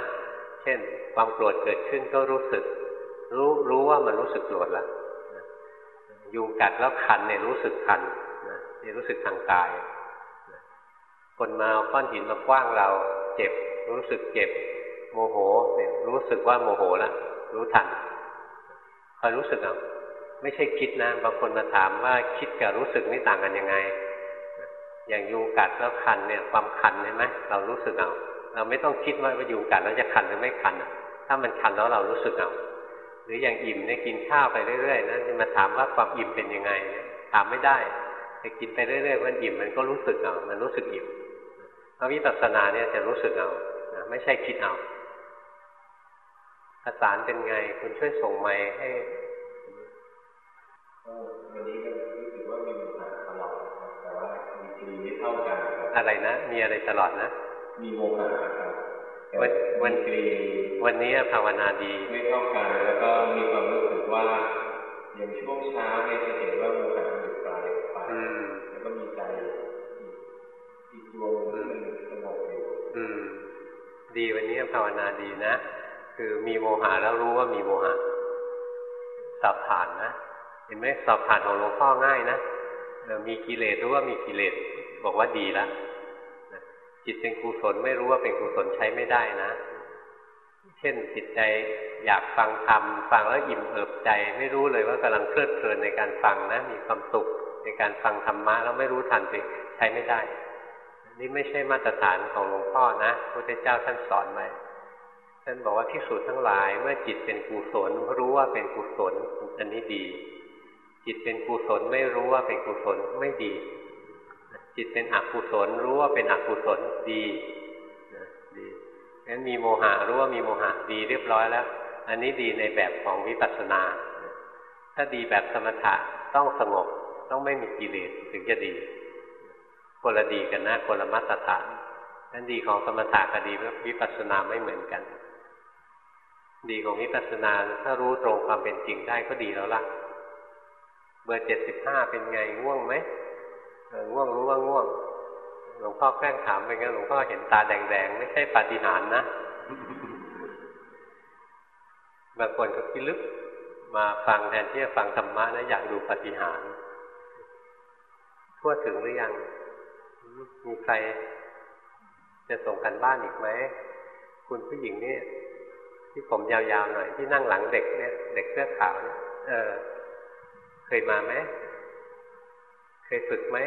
เช่น ความโกรธเกิดขึ้นก็รู้สึก รู้รู้ว่ามันรู้สึกโกรธแล้วยุงกัดแล้วคันเนี่ยรู้สึกคันนี่รู้สึกทางกาย คนมาเอาก้อนหินมากว้างเราเจ็บ รู้สึกเจ็บ โมโหเนี่ยรู้สึกว่าโมโหแล้วรู้ทันคอยรู้สึกเอา ไม่ใช่คิดนะบางคนมาถามว่าคิดกับรู้สึกนี่ต่างกันยังไง อย่างยุงกัดแล้วคันเนี่ยความคันใช่ไหมเรารู้สึกเอาเราไม่ต้องคิดว่ายุงกัดแล้วจะคันหรือไม่คันถ้ามันคันแล้วเรารู้สึกเอาหรืออย่างอิ่มเนี่ยกินข้าวไปเรื่อยๆนะจะมาถามว่าความอิ่มเป็นยังไงถามไม่ได้แต่กินไปเรื่อยๆมันอิ่มมันก็รู้สึกเอามันรู้สึกอิ่มพระวิปัสสนาเนี่ยจะรู้สึกเอาไม่ใช่คิดเอาภาษาเป็นไง คุณช่วยส่งไม้ให้ วันนี้ก็รู้สึกว่ามีปัญหาตลอดแต่ว่ามีทีไม่เท่ากันอะไรนะ มีอะไรตลอดนะ มีโมหะครับวันวันวันนี้ภาวนาดีไม่เท่ากันแล้วก็มีความรู้สึกว่าอย่างช่วงเช้าเนี่ยจะเห็นว่าโมหะมันอยู่ไกลไปแล้วก็มีใจอีกดวงนึงสงบอยู่อืมดีวันนี้ภาวนาดีนะ คือมีโมหะแล้วรู้ว่ามีโมหะสอบผ่านนะ เห็นไหมสอบผ่านของหลวงพ่อง่ายนะมีกิเลสรู้ว่ามีกิเลสบอกว่าดีแล้วจิตเป็นกุศลไม่รู้ว่าเป็นกุศลใช้ไม่ได้นะ เช่นจิตใจอยากฟังธรรมฟังแล้วอิ่มเอิบใจ ไม่รู้เลยว่ากำลังเพลิดเพลินในการฟังนะ มีความสุขในการฟังธรรมะแล้วไม่รู้ทันสิใช้ไม่ได้ นี่ไม่ใช่มาตรฐานของหลวงพ่อนะพระพุทธเจ้าท่านสอนไว้ท่านบอกว่าที่สุดทั้งหลาย เมื่อจิตเป็นกุศลรู้ว่าเป็นกุศลอันนี้ดี จิตเป็นกุศลไม่รู้ว่าเป็นกุศลไม่ดี จิตเป็นอกุศลรู้ว่าเป็นอกุศลดีดีงั้นมีโมหะรู้ว่ามีโมหะดีเรียบร้อยแล้ว อันนี้ดีในแบบของวิปัสสนา ถ้าดีแบบสมถะต้องสงบต้องไม่มีกิเลสถึงจะดี คนละดีกันนะคนละมาตรฐานนั้นดีของสมถะกับดีวิปัสสนาไม่เหมือนกัน ดีของวิปัสสนาถ้ารู้ตรงความเป็นจริงได้ก็ดีแล้วล่ะ เบอร์เจ็ดสิบห้าเป็นไงง่วงไหมง่วงรู้ว่าง่วง หลวงพ่อแกล้งถามไปงั้นหลวงพ่อเห็นตาแดงๆ ไม่ใช่ปาฏิหาริย์นะบางคนก็พิลึกมาฟังแทนที่จะฟังธรรมะนะอยากดูปาฏิหาริย์ทั่วถึงหรือยัง มีใคร จะส่งกันบ้านอีกไหม คุณผู้หญิงนี่ที่ผมยาวๆหน่อยที่นั่งหลังเด็กเนี่ย เด็กเสื้อขาวเนี่ยเออ เคยมาไหมเคยฝึกไหม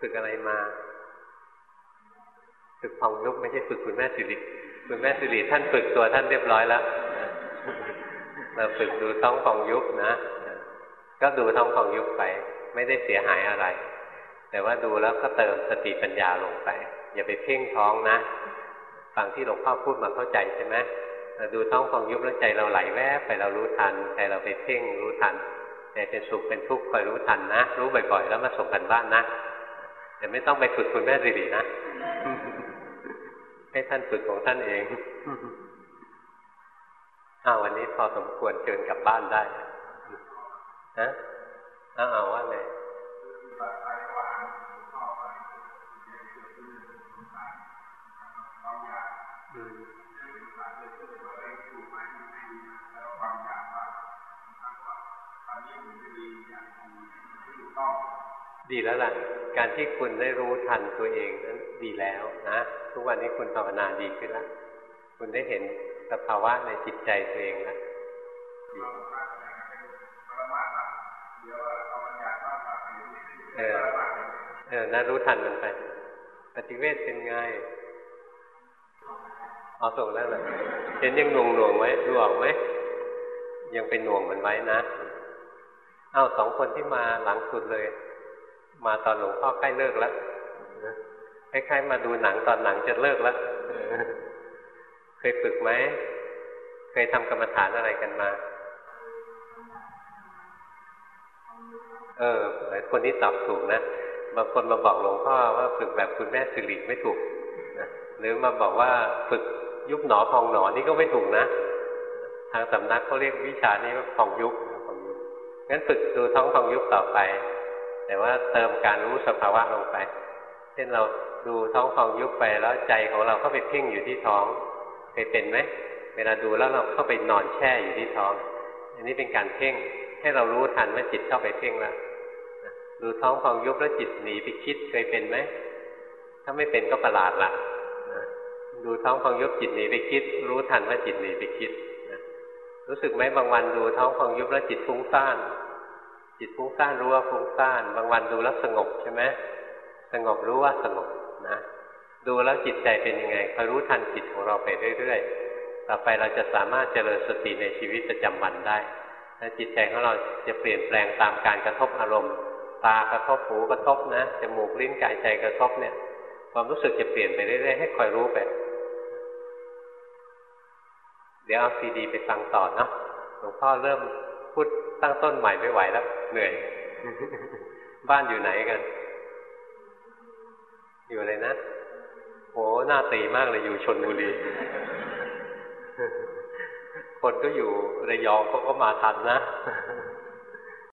ฝึกอะไรมาฝึกพองยุบไม่ใช่ฝึกคุณแม่สิริคุณแม่สิริท่านฝึกตัวท่านเรียบร้อยแล้วเราฝึกดูท้องพองยุบนะ ก็ดูท้องพองยุบไป ไม่ได้เสียหายอะไร แต่ว่าดูแล้วก็เติมสติปัญญาลงไป อย่าไปเพ่งท้องนะฟังที่หลวงพ่อพูดมาเข้าใจใช่ไหมดูท้องพองยุบแล้วใจเราไหลแวบไปเรารู้ทันใจเราไปเพ่งรู้ทัน ใจเป็นสุขเป็นทุกข์คอยรู้ทันนะ รู้บ่อยๆ แล้วมาส่งกันบ้านนะแต่ไม่ต้องไปฝึกคุณแม่สิรินะ ให้ท่านฝึกของท่านเองอ้าววันนี้พอสมควรเชิญกลับบ้านได้นะอ้าวว่าไง ดีแล้วล่ะ การที่คุณได้รู้ทันตัวเองนั้นดีแล้วนะทุกวันนี้คุณภาวนาดีขึ้นแล้วคุณได้เห็นสภาวะในจิตใจตัวเองแล้วเออเออนะรู้ทันมันไปปฏิเวทเป็นไงเอาส่งแล้วเลยเห็นยังหน่วงหน่วงไว้ดูออกไหมยังเป็นหน่วงมันไว้นะ เอ้าสองคนที่มาหลังสุดเลย มาตอนหลวงพ่อใกล้เลิกแล้วคล้ายๆมาดูหนังตอนหนังจะเลิกแล้ว เคยฝึกไหม เคยทำกรรมฐานอะไรกันมา เออคนนี้ตอบถูกนะ บางคนมาบอกหลวงพ่อว่าฝึกแบบคุณแม่สิริไม่ถูกนะหรือมาบอกว่าฝึกยุบหนอพองหนอนี่ก็ไม่ถูกนะ ทางสำนักเขาเรียกวิชานี้ว่าพองยุบพองยุบงั้นฝึกดูท้องพองยุบต่อไป แต่ว่าเติมการรู้สภาวะลงไป เช่นเราดูท้องพองยุบไปแล้วใจของเราเข้าไปเพ่งอยู่ที่ท้องเคยเป็นไหมเวลาดูแล้วเราเข้าไปนอนแช่อยู่ที่ท้อง อันนี้เป็นการเพ่งให้เรารู้ทันว่าจิตเข้าไปเพ่งแล้วดูท้องพองยุบแล้วจิตหนีไปคิดเคยเป็นไหมถ้าไม่เป็นก็ประหลาดละดูท้องพองยุบจิตหนีไปคิด รู้ทันว่าจิตหนีไปคิดรู้สึกไหมบางวันดูท้องพองยุบแล้วจิตฟุ้งซ่าน จิตฟุ้งซ่านรู้ว่าฟุ้งซ่านบางวันดูแล้วสงบใช่ไหมสงบรู้ว่าสงบนะดูแล้วจิตใจเป็นยังไงคอยรู้ทันจิตของเราไปเรื่อยๆต่อไปเราจะสามารถเจริญสติในชีวิตประจำวันได้และจิตใจของเราจะเปลี่ยนแปลงตามการกระทบอารมณ์ ตากระทบหูกระทบนะจมูกลิ้นกายใจกระทบเนี่ยความรู้สึกจะเปลี่ยนไปเรื่อยๆให้คอยรู้ไปเดี๋ยวเอาซีดีไปฟังต่อเนาะหลวงพ่อเริ่ม พูดตั้งต้นใหม่ไม่ไหวแล้ว เหนื่อย บ้านอยู่ไหนกัน อยู่อะไรนะโหหน้าตีมากเลยอยู่ชนบุรีคนก็อยู่ระยองเขาก็มาทันนะ